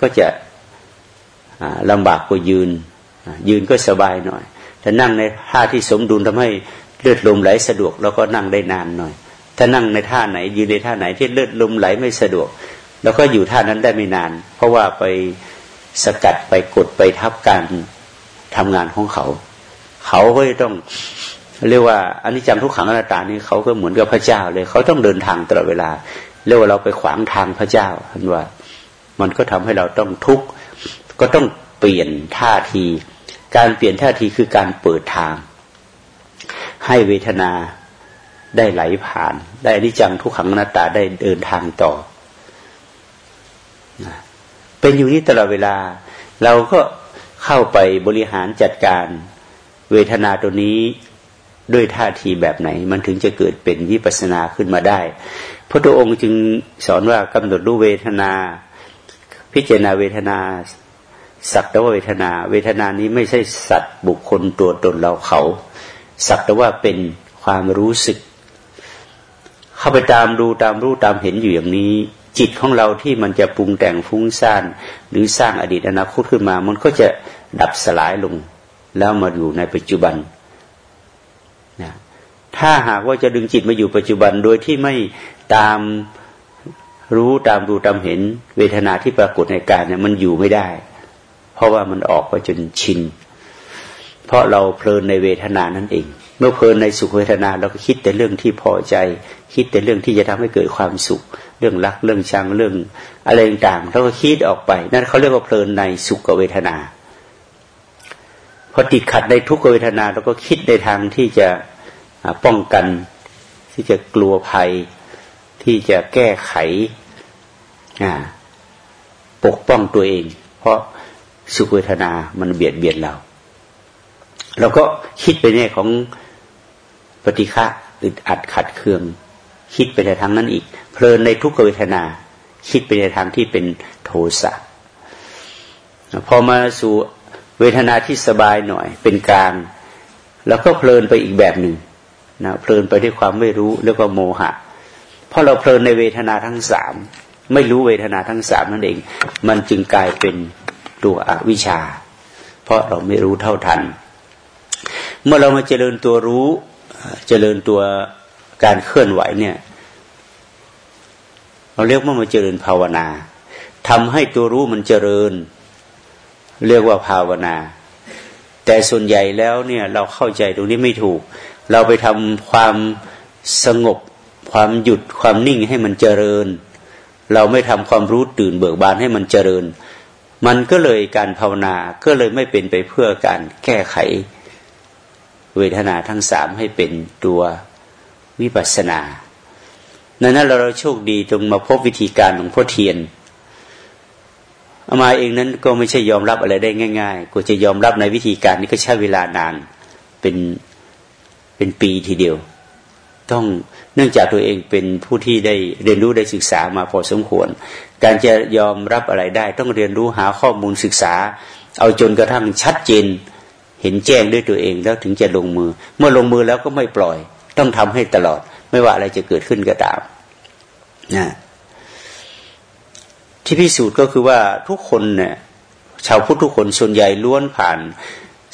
ก็จะ ลำบากกว่ายืน ยืนก็สบายหน่อยถ้านั่งในท่าที่สมดุลทำให้เลือดลมไหลสะดวก แล้วก็นั่งได้นานหน่อย ถ้านั่งในท่าไหน ยืนในท่าไหนที่เลือดลมไหลไม่สะดวก แล้วก็อยู่ท่านั้นได้ไม่นาน เพราะว่าไปสกัดไปกดไปทับการทำงานของเขา เขาก็ต้องเรียกว่าอันนี้จำทุกขังอนัตตานี่เขาก็เหมือนกับพระเจ้าเลย เขาต้องเดินทางตลอดเวลาเรียกว่าเราไปขวางทางพระเจ้าท่านว่า มันก็ทำให้เราต้องทุกข์ ก็ต้องเปลี่ยนท่าที การเปลี่ยนท่าทีคือการเปิดทาง ให้เวทนาได้ไหลผ่าน ได้อนิจังทุกขังนาตาได้เดินทางต่อ เป็นอยู่นี้ตลอดเวลา เราก็เข้าไปบริหารจัดการเวทนาตัวนี้ด้วยท่าทีแบบไหน มันถึงจะเกิดเป็นวิปัสนาขึ้นมาได้ พระองค์จึงสอนว่ากำหนดรู้เวทนา พิจารณาเวทนา สักแต่ว่าเวทนา เวทนานี้ไม่ใช่สัตว์บุคคลตัวตนเราเขา สักแต่ว่าเป็นความรู้สึก เข้าไปตามดูตามรู้ตามเห็นอยู่อย่างนี้ จิตของเราที่มันจะปรุงแต่งฟุ้งซ่าน หรือสร้างอดีตอนาคตขึ้นมา มันก็จะดับสลายลง แล้วมาอยู่ในปัจจุบันนะถ้าหากว่าจะดึงจิตมาอยู่ปัจจุบันโดยที่ไม่ตามรู้ตามดูตามเห็น เวทนาที่ปรากฏในกายเนี่ยมันอยู่ไม่ได้ เพราะว่ามันออกไปจนชิน เพราะเราเพลินในเวทนานั่นเอง เมื่อเพลินในสุขเวทนาเราก็คิดแต่เรื่องที่พอใจ คิดแต่เรื่องที่จะทำให้เกิดความสุข เรื่องรักเรื่องชังเรื่องอะไรต่างๆเราก็คิดออกไป นั่นเขาเรียกว่าเพลินในสุขเวทนาพอติดขัดในทุกเวทนาเราก็คิดในทางที่จะป้องกันที่จะกลัวภัย ที่จะแก้ไขปกป้องตัวเอง เพราะ สุขเวทนา มันเบียดเบียนเรา เราก็คิดไปในของปฏิฆะอึดอัดขัดเคือง คิดไปในทางนั้นอีก เพลินในทุกขเวทนา คิดไปในทางที่เป็นโทสะพอมาสู่เวทนาที่สบายหน่อย เป็นกลาง แล้วก็เพลินไปอีกแบบหนึ่งนะเพลินไปด้วยความไม่รู้แล้วก็โมหะเพราะเราเพลินในเวทนาทั้งสามไม่รู้เวทนาทั้งสามนั่นเอง มันจึงกลายเป็น ตัวอวิชชา เพราะเราไม่รู้เท่าทัน เมื่อเรามาเจริญตัวรู้ เจริญตัวการเคลื่อนไหวเนี่ย เราเรียกว่ามาเจริญภาวนาทำให้ตัวรู้มันเจริญ เรียกว่าภาวนา แต่ส่วนใหญ่แล้วเนี่ยเราเข้าใจตรงนี้ไม่ถูก เราไปทำความสงบความหยุดความนิ่งให้มันเจริญ เราไม่ทำความรู้ตื่นเบิกบานให้มันเจริญ มันก็เลยการภาวนาก็เลยไม่เป็นไปเพื่อการแก้ไข เวทนาทั้งสามให้เป็นตัววิปัสสนานั้นเราเราโชคดีตรงมาพบวิธีการของพ่อเทียนอามาเองนั้นก็ไม่ใช่ยอมรับอะไรได้ง่ายๆกูจะยอมรับในวิธีการนี้ก็ใช้เวลานานเป็นเป็นปีทีเดียว ต้อง เนื่องจากตัวเองเป็นผู้ที่ได้เรียนรู้ได้ศึกษามาพอสมควร การจะยอมรับอะไรได้ ต้องเรียนรู้หาข้อมูลศึกษา เอาจนกระทั่งชัดเจน เห็นแจ้งด้วยตัวเองแล้วถึงจะลงมือ เมื่อลงมือแล้วก็ไม่ปล่อย ต้องทำให้ตลอด ไม่ว่าอะไรจะเกิดขึ้นก็ตามนะที่พิสูจน์ก็คือว่าทุกคนเนี่ยชาวพุทธทุกคนส่วนใหญ่ล้วนผ่าน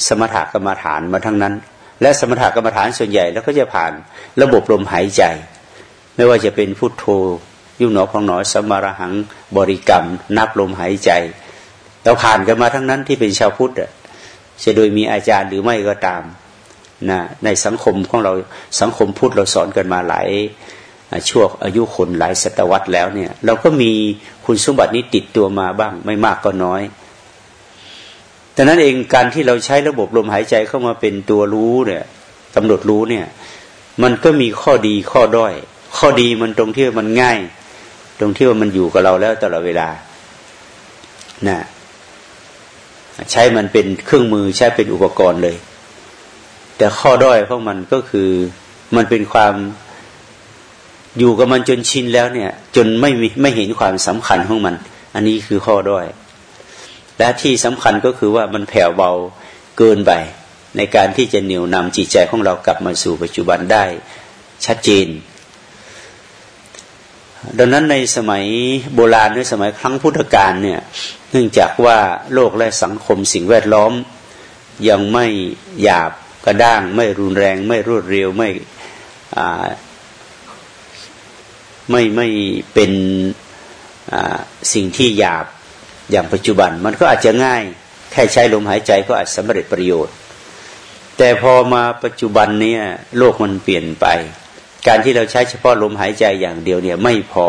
สมถกรรมฐานมาทั้งนั้น และสมถกรรมฐานส่วนใหญ่แล้วก็จะผ่านระบบลมหายใจ ไม่ว่าจะเป็นพุทโธยุ่งหนอพองหนอสมาระหังบริกรรม นับลมหายใจ เราผ่านกันมาทั้งนั้นที่เป็นชาวพุทธจะโดยมีอาจารย์หรือไม่ก็ตามนะในสังคมของเราสังคมพุทธเราสอนกันมาหลายช่วงอายุคนหลายศตวรรษแล้วเนี่ย เราก็มีคุณสมบัตินี้ติดตัวมาบ้าง ไม่มากก็น้อย แต่นั้นเองการที่เราใช้ระบบลมหายใจเข้ามาเป็นตัวรู้เนี่ยกำหนดรู้เนี่ย มันก็มีข้อดีข้อด้อย ข้อดีมันตรงที่มันง่าย ตรงที่ว่ามันอยู่กับเราแล้วตลอดเวลานะใช้มันเป็นเครื่องมือใช้เป็นอุปกรณ์เลย แต่ข้อด้อยของมันก็คือมันเป็นความอยู่กับมันจนชินแล้วเนี่ย จนไม่มีไม่เห็นความสำคัญของมัน อันนี้คือข้อด้อย และที่สำคัญก็คือว่ามันแผ่วเบาเกินไป ในการที่จะเหนี่ยวนำจิตใจของเรากลับมาสู่ปัจจุบันได้ชัดเจน ดังนั้นในสมัยโบราณในสมัยครั้งพุทธกาลเนี่ยเนื่องจากว่าโลกและสังคมสิ่งแวดล้อม ยังไม่หยาบกระด้าง ไม่รุนแรง ไม่รวดเร็วไม่ไม่ไม่เป็นสิ่งที่หยาบ อย่างปัจจุบันมันก็อาจจะง่าย แค่ใช้ลมหายใจก็อาจสำเร็จประโยชน์ แต่พอมาปัจจุบันเนี่ยโลกมันเปลี่ยนไป การที่เราใช้เฉพาะลมหายใจอย่างเดียวเนี่ยไม่พอ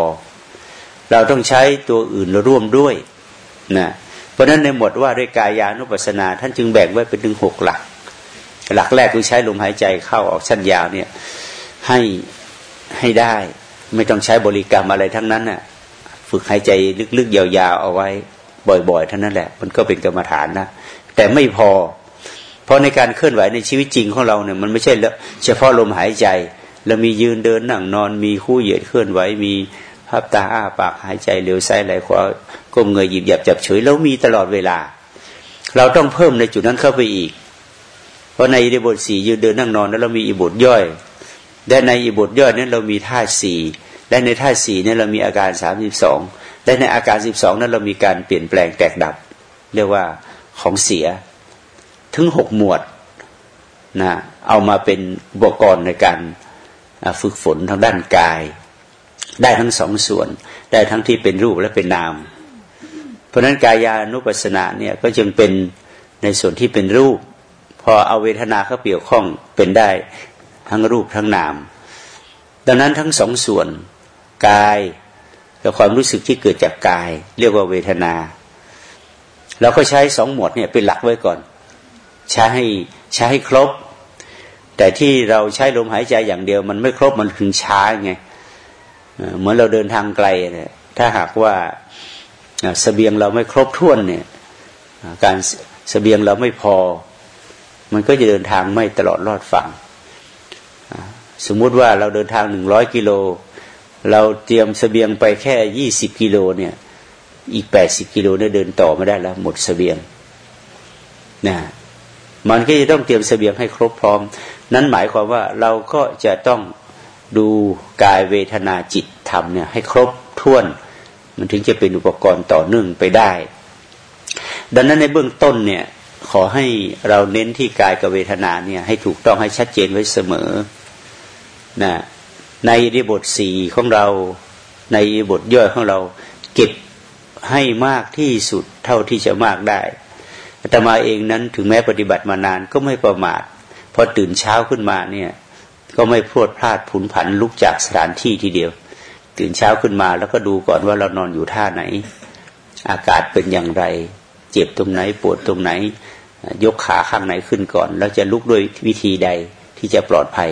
เราต้องใช้ตัวอื่นร่วมด้วยนะเพราะฉะนั้นในหมวดว่าด้วยกายานุปัสสนา ท่านจึงแบ่งไว้เป็นถึงหกหลัก หลักแรกคือใช้ลมหายใจเข้าออกชั้นยาวเนี่ยให้ให้ได้ไม่ต้องใช้บริกรรมอะไรทั้งนั้นน่ะ ฝึกหายใจลึกๆยาวๆเอาไว้ บ่อยๆเท่านั้นแหละ มันก็เป็นกรรมฐานนะแต่ไม่พอ เพราะในการเคลื่อนไหวในชีวิตจริงของเราเนี่ยมันไม่ใช่เฉพาะลมหายใจเรามียืนเดินนั่งนอนมีคู่เหยียดเคลื่อนไหวมีภาพตาอ้าปากหายใจเร็วซ้ายไหลขวาก้มเงยหยิบหยับจับเฉยแล้วมีตลอดเวลา เราต้องเพิ่มในจุดนั้นเข้าไปอีก เพราะในอิบทสี่ยืนเดินนั่งนอนแล้วเรามีอิบทย่อยและในอิบทย่อยนั้นเรามีธาสี่และในธาสี่นั้นเรามีอาการสามสิบสอง และในอาการสิบสองนั้นเรามีการเปลี่ยนแปลงแตกดับ เรียกว่าของเสีย ถึงหกหมวดนะเอามาเป็นบวกรณ์ในการฝึกฝนทางด้านกาย ได้ทั้งสองส่วน ได้ทั้งที่เป็นรูปและเป็นนาม เพราะนั้นกายานุปัสสนาเนี่ยก็จึงเป็นในส่วนที่เป็นรูป พอเอาเวทนาเข้าเกี่ยวข้องเป็นได้ทั้งรูปทั้งนาม ดังนั้นทั้งสองส่วน กาย กับความรู้สึกที่เกิดจากกาย เรียกว่าเวทนาเราก็ใช้สองหมวดเนี่ยเป็นหลักไว้ก่อน ใช้ให้ใช้ให้ครบ แต่ที่เราใช้ลมหายใจอย่างเดียว มันไม่ครบมันถึงช้าไงเหมือนเราเดินทางไกลเนี่ยถ้าหากว่าสเสบียงเราไม่ครบถ้วนเนี่ยการสเสบียงเราไม่พอ มันก็จะเดินทางไม่ตลอดรอดฝั่งสมมุติว่าเราเดินทางหนึ่งร้อยกิโล เราเตรียมสเสบียงไปแค่ยี่สิบกิโลเนี่ย อีกแปดสิบกิโลเนี่ยเดินต่อไม่ได้แล้ว หมดสเสบียงนะมันก็จะต้องเตรียมสเสบียงให้ครบพร้อม นั้นหมายความว่าเราก็จะต้องดูกายเวทนาจิตธรรมเนี่ยให้ครบถ้วน มันถึงจะเป็นอุปกรณ์ต่อเนื่องไปได้ ดังนั้นในเบื้องต้นเนี่ยขอให้เราเน้นที่กายกับเวทนาเนี่ยให้ถูกต้องให้ชัดเจนไว้เสมอนะ ในอิบทสี่ของเรา ในอิบทย่อยของเรา เก็บให้มากที่สุดเท่าที่จะมากได้อาตมาเองนั้นถึงแม้ปฏิบัติมานานก็ไม่ประมาทพอตื่นเช้าขึ้นมาเนี่ยก็ไม่พลดพลาดผุนผันลุกจากสถานที่ทีเดียว ตื่นเช้าขึ้นมาแล้วก็ดูก่อนว่าเรานอนอยู่ท่าไหน อากาศเป็นอย่างไร เจ็บตรงไหนปวดตรงไหน ยกขาข้างไหนขึ้นก่อน แล้วจะลุกด้วยวิธีใดที่จะปลอดภัย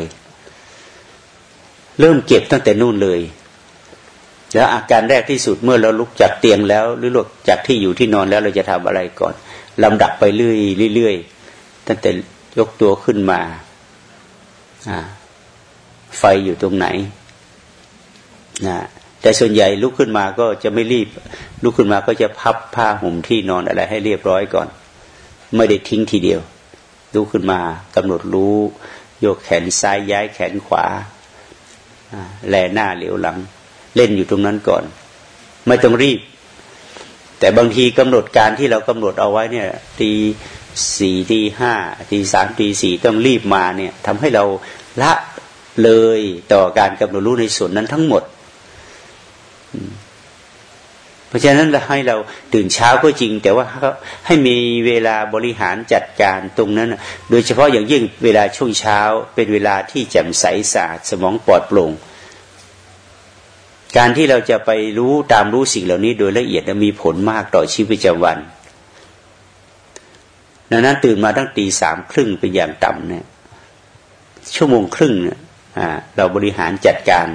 เริ่มเก็บตั้งแต่นู่นเลย แล้วอาการแรกที่สุดเมื่อเราลุกจากเตียงแล้ว หรือลุกจากที่อยู่ที่นอนแล้วเราจะทำอะไรก่อนลำดับไปเรื่อยเรื่อยตั้งแต่ยกตัวขึ้นมาไฟอยู่ตรงไหนนะแต่ส่วนใหญ่ลุกขึ้นมาก็จะไม่รีบ ลุกขึ้นมาก็จะพับผ้าห่มที่นอนอะไรให้เรียบร้อยก่อน ไม่ได้ทิ้งทีเดียวลุกขึ้นมากำหนดรู้ โยกแขนซ้ายย้ายแขนขวา แลหน้าเหลียวหลัง เล่นอยู่ตรงนั้นก่อน ไม่ต้องรีบ แต่บางทีกำหนดการที่เรากำหนดเอาไว้เนี่ยตีสี่ตีห้าตีสามตีสี่ต้องรีบมาเนี่ยทำให้เราละเลยต่อการกำหนดรู้ในส่วนนั้นทั้งหมด เพราะฉะนั้นเราให้เราตื่นเช้าก็จริง แต่ว่าให้มีเวลาบริหารจัดการตรงนั้น โดยเฉพาะอย่างยิ่งเวลาช่วงเช้าเป็นเวลาที่แจ่มใสสะอาดสมองปลอดโปร่งการที่เราจะไปรู้ตามรู้สิ่งเหล่านี้โดยละเอียดมีผลมากต่อชีวิตประจำวันดังนั้นตื่นมาตั้งตีสามครึ่งเป็นอย่างต่ำเนี่ยชั่วโมงครึ่งเนี่ยเราบริหารจัดการ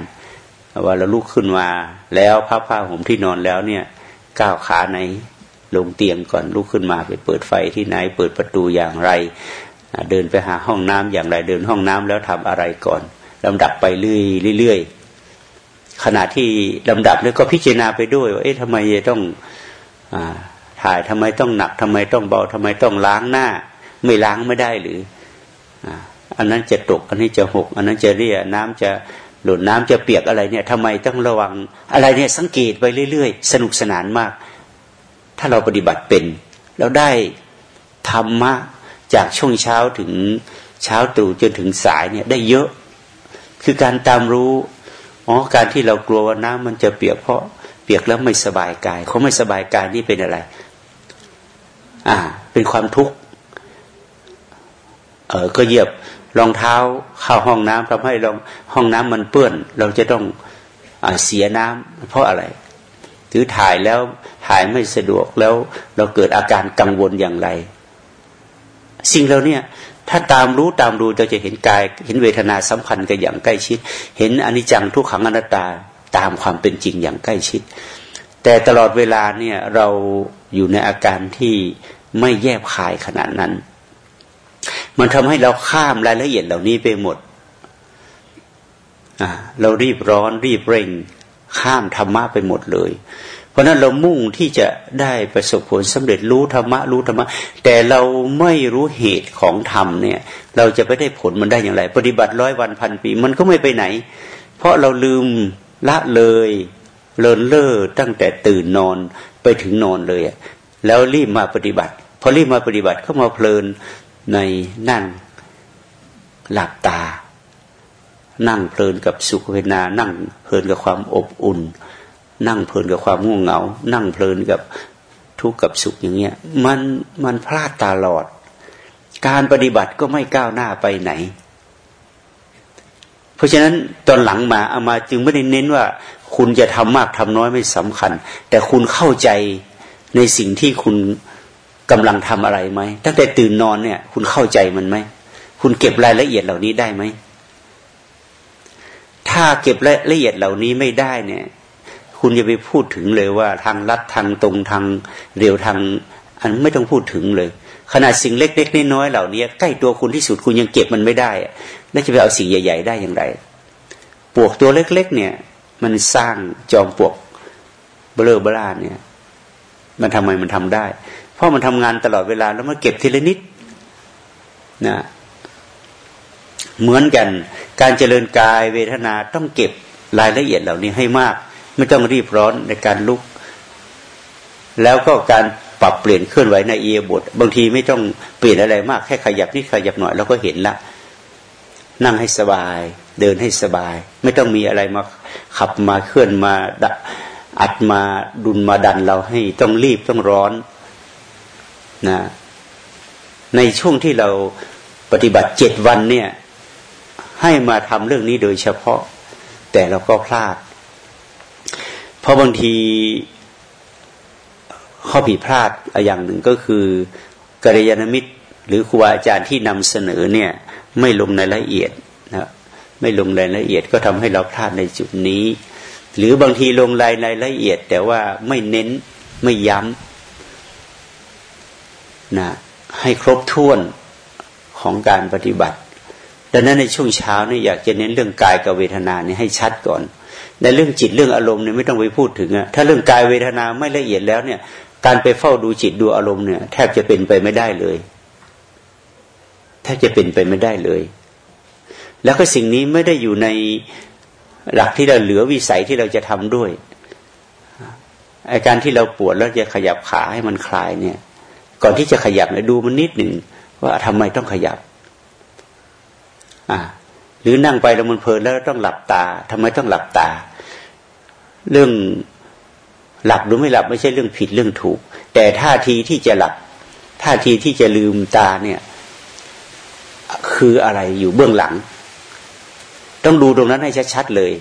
ว่าเราลุกขึ้นมาแล้วผ้าผ้าห่มที่นอนแล้วเนี่ยก้าวขาในลงเตียงก่อนลุกขึ้นมาไปเปิดไฟที่ไหน เปิดประตูอย่างไร เดินไปหาห้องน้ำอย่างไร เดินห้องน้ำแล้วทำอะไรก่อนลำดับไปเรื่อยๆขณะที่ลำดับแล้วก็พิจารณาไปด้วยว่าเอ๊ะทำไมต้องอถ่ายทำไมต้องหนักทำไมต้องเบาทำไมต้องล้างหน้า ไม่ล้างไม่ได้หรืออันนั้นจะตก อันนี้จะหก อันนั้นจะเรียน้ำจะ หล่นน้ำจะเปียกอะไรเนี่ยทำไมต้องระวังอะไรเนี่ยสังเกตไปเรื่อยๆ สนุกสนานมาก ถ้าเราปฏิบัติเป็น เราได้ธรรมะจากช่วงเช้าถึงเช้าตรู่จนถึงสายเนี่ยได้เยอะ คือการตามรู้อ๋อการที่เรากลัวว่าน้ำมันจะเปียกเพราะเปียกแล้วไม่สบายกายเขาไม่สบายกายนี่เป็นอะไร อ่า เป็นความทุกข์เออก็เหยียบ รองเท้าเข้าห้องน้ำทำให้รองห้องน้ำมันเปื้อน เราจะต้องอเสียน้ำเพราะอะไรถือถ่ายแล้วถ่ายไม่สะดวกแล้วเราเกิดอาการกังวลอย่างไร สิ่งเราเนี่ยถ้าตามรู้ตามดูเราจะเห็นกาย เห็นเวทนาสัมพันธ์กันอย่างใกล้ชิด เห็นอนิจจังทุกขังอนัตตาตามความเป็นจริงอย่างใกล้ชิด แต่ตลอดเวลาเนี่ยเราอยู่ในอาการที่ไม่แยบคายขนาดนั้น มันทำให้เราข้ามรายละเอียดเหล่านี้ไปหมดเรารีบร้อนรีบเร่ง ข้ามธรรมะไปหมดเลย เพราะนั้นเรามุ่งที่จะได้ประสบผลสำเร็จรู้ธรรมะรู้ธรรมะ แต่เราไม่รู้เหตุของธรรมเนี่ย เราจะไปได้ผลมันได้อย่างไร ปฏิบัติร้อยวันพันปี มันก็ไม่ไปไหน เพราะเราลืมละเลยเลินเล่อตั้งแต่ตื่นนอนไปถึงนอนเลย แล้วรีบมาปฏิบัติพอรีบมาปฏิบัติเข้ามาเพลิน ในนั่งหลับตา นั่งเพลินกับสุขเวทนา นั่งเพลินกับความอบอุ่น นั่งเพลินกับความง่วงเหงา นั่งเพลินกับทุกข์กับสุขอย่างเงี้ย มันมันพลาดตลอด การปฏิบัติก็ไม่ก้าวหน้าไปไหน เพราะฉะนั้นตอนหลังมาเอามาจึงไม่ได้เน้นว่า คุณจะทำมากทำน้อยไม่สำคัญ แต่คุณเข้าใจในสิ่งที่คุณ กำลังทำอะไรไหมตั้งแต่ตื่นนอนเนี่ย คุณเข้าใจมันไหมคุณเก็บรายละเอียดเหล่านี้ได้ไหมถ้าเก็บรายละเอียดเหล่านี้ไม่ได้เนี่ย คุณจะไปพูดถึงเลยว่า ทางลัดทางตรงทางเร็วทาง อันไม่ต้องพูดถึงเลย ขนาดสิ่งเล็กๆน้อยๆเหล่านี้ใกล้ตัวคุณที่สุดคุณยังเก็บมันไม่ได้แล้วจะไปเอาสิ่งใหญ่ ๆ ได้อย่างไรปวกตัวเล็ก ๆ เนี่ย มันสร้างจอมปวกเบลอเบลาเนี่ย มันทำไมมันทำได้ ราะมันทำงานตลอดเวลาแล้วมันเก็บทีละนิดนะเหมือนกัน การเจริญกายเวทนาต้องเก็บรายละเอียดเหล่านี้ให้มาก ไม่ต้องรีบร้อนในการลุก แล้วก็การปรับเปลี่ยนเคลื่อนไหวในเอียบทบางทีไม่ต้องเปลี่ยนอะไรมากแค่ขยับนิดขยับหน่อยเราก็เห็นละนั่งให้สบาย เดินให้สบาย ไม่ต้องมีอะไรมาขับมาเคลื่อนมาอัดมาดุลมาดันเราให้ต้องรีบต้องร้อน นะในช่วงที่เราปฏิบัติเจ็ดวันเนี่ย ให้มาทำเรื่องนี้โดยเฉพาะ แต่เราก็พลาด เพราะบางทีข้อผิดพลาดอย่างหนึ่งก็คือกัลยาณมิตร หรือครูอาจารย์ที่นำเสนอเนี่ย ไม่ลงในละเอียดนะไม่ลงในละเอียดก็ทำให้เราพลาดในจุดนี้ หรือบางทีลงรายรายละเอียด แต่ว่าไม่เน้นไม่ย้ำ นะให้ครบถ้วนของการปฏิบัติ ดังนั้นในช่วงเช้านี่อยากจะเน้นเรื่องกายกับเวทนานี่ให้ชัดก่อน ในเรื่องจิตเรื่องอารมณ์เนี่ยไม่ต้องไปพูดถึงอะถ้าเรื่องกายเวทนาไม่ละเอียดแล้วเนี่ย การไปเฝ้าดูจิตดูอารมณ์เนี่ย แทบจะเป็นไปไม่ได้เลย แทบจะเป็นไปไม่ได้เลย แล้วก็สิ่งนี้ไม่ได้อยู่ในหลักที่เราเหลือวิสัยที่เราจะทำด้วยอาการที่เราปวดแล้วจะขยับขาให้มันคลายเนี่ย ก่อนที่จะขยับเนี่ยดูมันนิดหนึ่งว่าทำไมต้องขยับ อ่า หรือนั่งไปแล้วมันเพลินแล้วต้องหลับตาทำไมต้องหลับตา เรื่องหลับหรือไม่หลับไม่ใช่เรื่องผิดเรื่องถูก แต่ท่าทีที่จะหลับ ท่าทีที่จะลืมตาเนี่ย คืออะไรอยู่เบื้องหลัง ต้องดูตรงนั้นให้ชัดๆเลย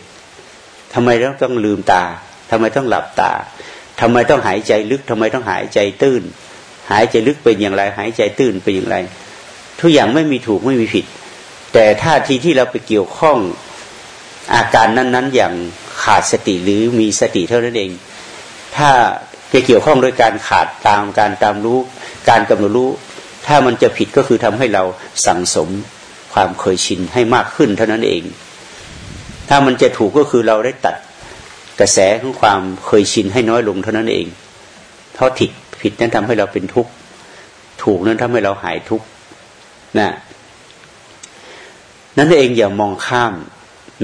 ทำไมต้องต้องลืมตาทำไมต้องหลับตาทำไมต้องหายใจลึกทำไมต้องหายใจตื้น หายใจลึกเป็นอย่างไร หายใจตื้นเป็นอย่างไร ทุกอย่างไม่มีถูกไม่มีผิด แต่ท่าทีที่เราไปเกี่ยวข้องอาการนั้น ๆ อย่างขาดสติหรือมีสติเท่านั้นเอง ถ้าไปเกี่ยวข้องโดยการขาดตามการตามรู้ การกำหนดรู้ ถ้ามันจะผิดก็คือทำให้เราสั่งสมความเคยชินให้มากขึ้นเท่านั้นเอง ถ้ามันจะถูกก็คือเราได้ตัดกระแสของความเคยชินให้น้อยลงเท่านั้นเองเพราะผิด ผิดนั้นทำให้เราเป็นทุกข์ถูกนั้นทำให้เราหายทุกข์นะนั่นเองอย่ามองข้าม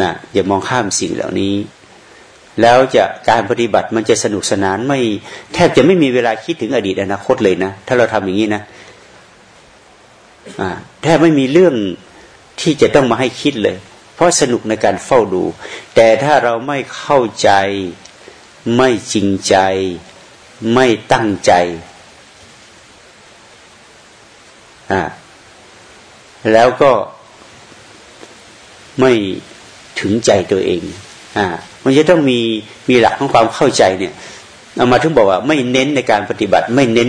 นะอย่ามองข้ามสิ่งเหล่านี้ แล้วจะการปฏิบัติมันจะสนุกสนานไม่แทบจะไม่มีเวลาคิดถึงอดีตอนาคตเลยนะถ้าเราทำอย่างนี้นะแทบไม่มีเรื่องที่จะต้องมาให้คิดเลย เพราะสนุกในการเฝ้าดู แต่ถ้าเราไม่เข้าใจไม่จริงใจ ไม่ตั้งใจอ่าแล้วก็ไม่ถึงใจตัวเองอ่ามันจะต้องมีมีหลักของความเข้าใจเนี่ยเอามาถึงบอกว่า ไม่เน้นในการปฏิบัติ ไม่เน้น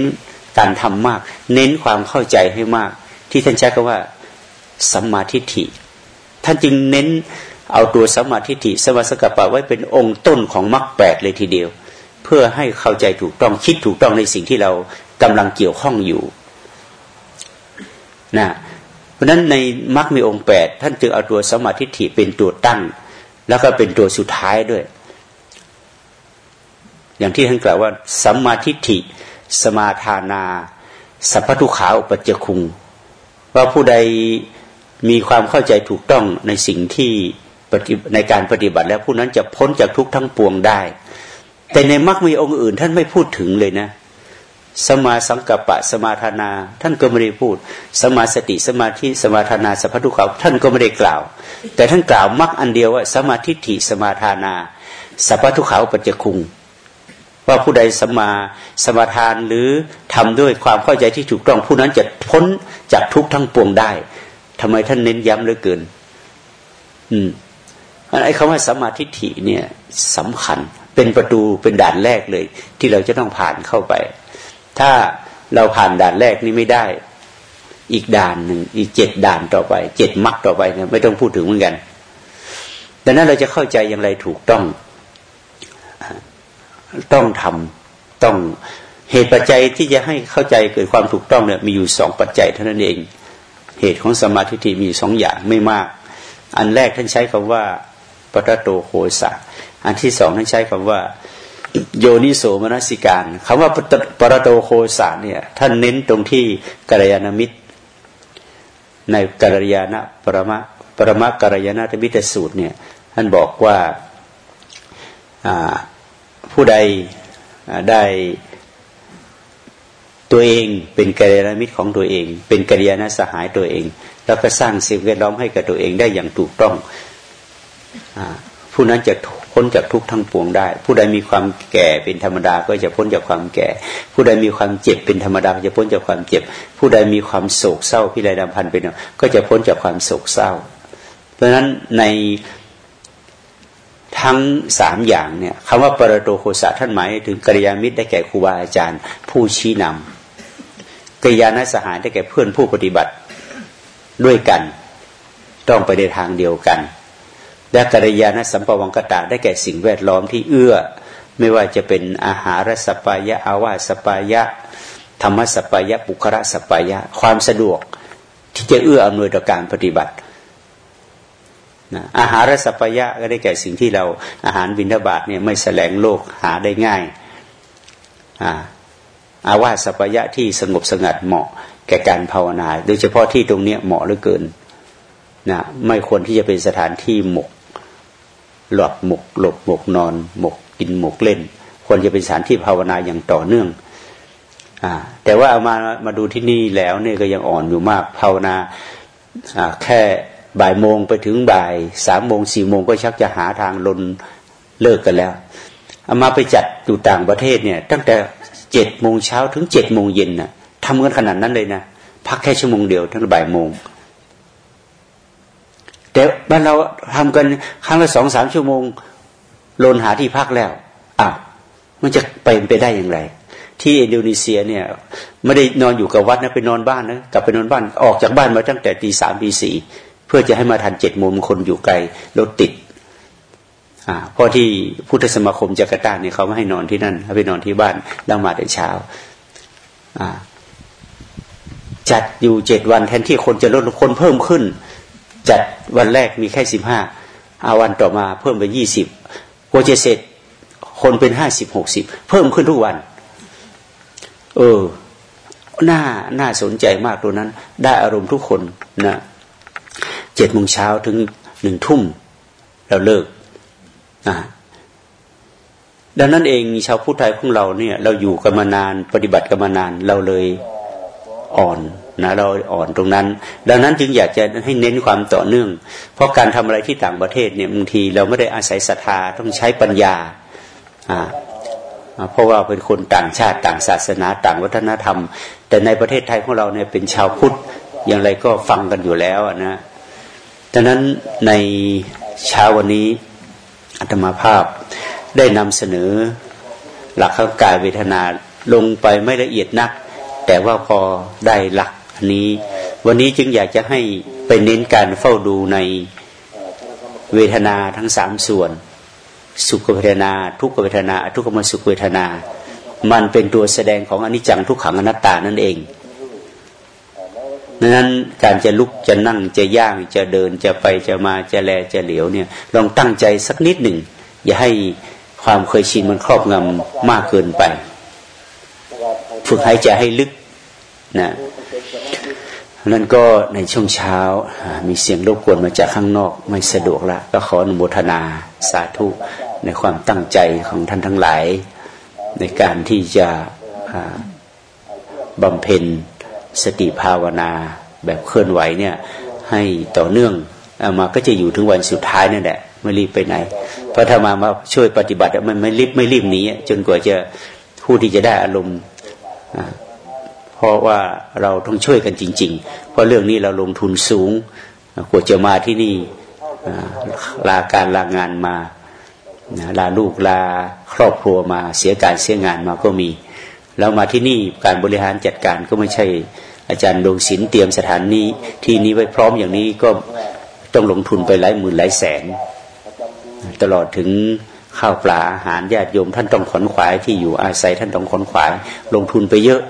การทำมาก เน้นความเข้าใจให้มาก ที่ท่านใช้คำว่าสัมมาทิฏฐิท่านจึงเน้นเอาตัวสัมมาทิฏฐิสมาสกปะไว้เป็นองค์ต้นของมรรคแปดเลยทีเดียว พื่อให้เข้าใจถูกต้องคิดถูกต้องในสิ่งที่เรากำลังเกี่ยวข้องอยู่นะเพราะฉะนั้นในมรรคมีองค์แปดท่านจึงเอาตัวสมาธิฐิเป็นตัวตั้ง แล้วก็เป็นตัวสุดท้ายด้วย อย่างที่ท่านกล่าวว่าสัมมาทิฏฐิ สมาทานา สัพพทุขาอุปจคุง ว่าผู้ใดมีความเข้าใจถูกต้องในสิ่งที่ในการปฏิบัติแล้วผู้นั้นจะพ้นจากทุกทั้งปวงได้ แต่ในมรรคมีองค์อื่น ท่านไม่พูดถึงเลยนะ สมาสังกัปปะสมาธานา ท่านก็ไม่ได้พูด สมาสติสมาธิสมาธานาสัพพทุขาท่านก็ไม่ได้กล่าว แต่ท่านกล่าวมรรคอันเดียวว่าสมาธิฐิสมาธานาสัพพทุขาปัจจคุงว่าผู้ใดสมาสมาทานหรือทำด้วยความเข้าใจที่ถูกต้องผู้นั้นจะพ้นจากทุกทั้งปวงได้ทำไมท่านเน้นย้ำเหลือเกิน อืมไอ้คำว่าสมาธิฐิเนี่ยสำคัญ เป็นประตูเป็นด่านแรกเลย ที่เราจะต้องผ่านเข้าไป ถ้าเราผ่านด่านแรกนี้ไม่ได้ อีกด่านหนึ่งอีกเจ็ดด่านต่อไปเจ็ดมักต่อไปเนี่ยไม่ต้องพูดถึงเหมือนกันดังนั้นเราจะเข้าใจอย่างไรถูกต้อง ต้องทำต้องเหตุปัจจัยที่จะให้เข้าใจเกิดความถูกต้องเนี่ยมีอยู่สองปัจจัยเท่านั้นเอง เหตุของสมาธิมีสองอย่างไม่มาก อันแรกท่านใช้คำว่าปัตโตโคสะ อันที่สองท่านใช้คำว่า โยนิโสมนสิการคำว่าปรโตโคสาเนี่ยท่านเน้นตรงที่กัลยาณมิตร ในกัลยาณปรมะปรมะกัลยาณมิตรสูตรเนี่ยท่านบอกว่าผู้ใดได้ตัวเองเป็นกัลยาณมิตรของตัวเอง เป็นกัลยาณสหายตัวเอง แล้วก็สร้างสิ่งแวดล้อมให้กับตัวเองได้อย่างถูกต้องผู้นั้นจะ พ้นจากทุกข์ทั้งปวงได้ ผู้ใดมีความแก่เป็นธรรมดาก็จะพ้นจากความแก่ ผู้ใดมีความเจ็บเป็นธรรมดาจะพ้นจากความเจ็บ ผู้ใดมีความโศกเศร้าพิไรดำพันเป็นก็จะพ้นจากความโศกเศร้า เพราะฉะนั้นในทั้งสามอย่างเนี่ยคำว่าปรโตโคสะท่านหมายถึงกิริยามิตรได้แก่ครูบาอาจารย์ ผู้ชี้นำกิริยาณสหายได้แก่เพื่อนผู้ปฏิบัติด้วยกัน ต้องไปในทางเดียวกัน และกัลยาณสัมปวังกตะได้แก่สิ่งแวดล้อมที่เอื้อ ไม่ว่าจะเป็นอาหารสปายะอาวาสปายะ ธรรมสปายะปุคระสปายะ ความสะดวกที่จะเอื้ออำนวยต่อการปฏิบัตินะอาหารสัพยะก็ได้แก่สิ่งที่เราอาหารบิณฑบาตเนี่ยไม่แสลงโลกหาได้ง่ายอาอาวาสัพยะที่สงบสงัดเหมาะแก่การภาวนา โดยเฉพาะที่ตรงเนี้ยเหมาะเหลือเกินนะไม่ควรที่จะเป็นสถานที่หมก หลอดหมกหลบหมกนอน หมกกินหมกเล่น ควรจะเป็นสถานที่ภาวนาอย่างต่อเนื่องอ่าแต่ว่าเอามามาดูที่นี่แล้วเนี่ยก็ยังอ่อนอยู่มากภาวนาแค่บ่ายโมงไปถึงบ่ายสามโมงสี่โมงก็ชักจะหาทางลนเลิกกันแล้วเอามาไปจัดอยู่ต่างประเทศเนี่ย ตั้งแต่เจ็ดโมงเช้าถึงเจ็ดโมงเย็นน่ะทำกันขนาดนั้นเลยนะพักแค่ชั่วโมงเดียวทั้งบ่ายโมง แต่บ้านเราทำกันครั้งละสองสามชั่วโมงลนหาที่พักแล้วอะมันจะไปไปได้อย่างไร ที่อินโดนีเซียเนี่ย ไม่ได้นอนอยู่กับวัดนะไปนอนบ้านนะกลับไปนอนบ้านออกจากบ้านมาตั้งแต่ตีสามตีสี่เพื่อจะให้มาทันเจ็ดโมงคนอยู่ไกลรถติดอ่าเพราะที่พุทธสมาคมจาการ์ตาเนี่ยเขาไม่ให้นอนที่นั่นให้ไปนอนที่บ้านแล้วมาแต่เช้าอ่าจัดอยู่เจ็ดวันแทนที่คนจะลดคนเพิ่มขึ้น จัดวันแรกมีแค่สิบห้าอาวันต่อมาเพิ่มเป็นยี่สิบกว่าจะเสร็จคนเป็นห้าสิบหกสิบเพิ่มขึ้นทุกวัน เออน่าน่าสนใจมากตัวนั้น ได้อารมณ์ทุกคนนะเจ็ดโมงเช้าถึงหนึ่งทุ่มเราเลิกอ่าดังนั้นเองชาวพุทธไทยของเราเนี่ย เราอยู่กันมานาน ปฏิบัติกันมานาน เราเลยอ่อน นะเราอ่อนตรงนั้น ดังนั้นจึงอยากจะให้เน้นความต่อเนื่อง เพราะการทำอะไรที่ต่างประเทศเนี่ยบางทีเราไม่ได้อาศัยศรัทธาต้องใช้ปัญญาอ่าเพราะว่าเป็นคนต่างชาติต่างศาสนาต่างวัฒนธรรม แต่ในประเทศไทยของเราเนี่ยเป็นชาวพุทธอย่างไรก็ฟังกันอยู่แล้วนะดังนั้นในเช้าวันนี้อาตมาภาพได้นำเสนอหลักข้างกายเวทนาลงไปไม่ละเอียดนัก แต่ว่าพอได้หลัก อันนี้วันนี้จึงอยากจะให้ไปเน้นการเฝ้าดูในเวทนาทั้งสามส่วน สุขเวทนา ทุกขเวทนา ทุกขมสุขเวทนา มันเป็นตัวแสดงของอนิจจังทุกขังอนัตตานั่นเองดังนั้นการจะลุกจะนั่งจะย่างจะเดินจะไปจะมาจะแลจะเหลียวเนี่ยลองตั้งใจสักนิดหนึ่ง อย่าให้ความเคยชินมันครอบงำมากเกินไป ฝึกหายใจให้ลึกนะ นั้นก็ในช่วงเช้ามีเสียงรบกวนมาจากข้างนอกไม่สะดวกละก็ขออนุโมทนาสาธุในความตั้งใจของท่านทั้งหลาย ในการที่จะบำเพ็ญสติภาวนาแบบเคลื่อนไหวเนี่ยให้ต่อเนื่องอามาก็จะอยู่ถึงวันสุดท้ายนั่นแหละไม่รีบไปไหน เพราะถ้ามามาช่วยปฏิบัติมันไม่รีบไม่รีบหนีจนกว่าจะผู้ที่จะได้อารมณ์ เพราะว่าเราต้องช่วยกันจริง ๆ เพราะเรื่องนี้เราลงทุนสูงกว่าจะมาที่นี่ลาการลางานมาลาลูกลาครอบครัวมาเสียการเสียงานมาก็มีแล้วมาที่นี่การบริหารจัดการก็ไม่ใช่ อาจารย์ดวงศิลป์เตรียมสถานนี้ที่นี้ไว้พร้อมอย่างนี้ก็ต้องลงทุนไปหลายหมื่นหลายแสน ตลอดถึงข้าวปลาอาหารญาติโยมท่านต้องขนขวายที่อยู่อาศัยท่านต้องขนขวายลงทุนไปเยอะ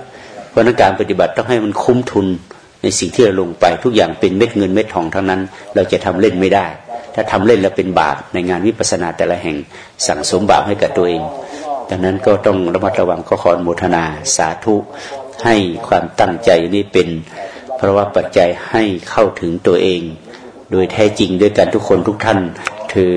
เพราะนักการปฏิบัติต้องให้มันคุ้มทุนในสิ่งที่เราลงไปทุกอย่างเป็นเม็ดเงินเม็ดทองทั้งนั้น เราจะทำเล่นไม่ได้ ถ้าทำเล่นแล้วเป็นบาปในงานวิปัสสนาแต่ละแห่งสั่งสมบาปให้กับตัวเองดังนั้นก็ต้องระมัดระวังก็ขออนโมทนาสาธุให้ความตั้งใจนี้เป็น เพราะว่าปัจจัยให้เข้าถึงตัวเอง โดยแท้จริงด้วยกันทุกคนทุกท่านถือ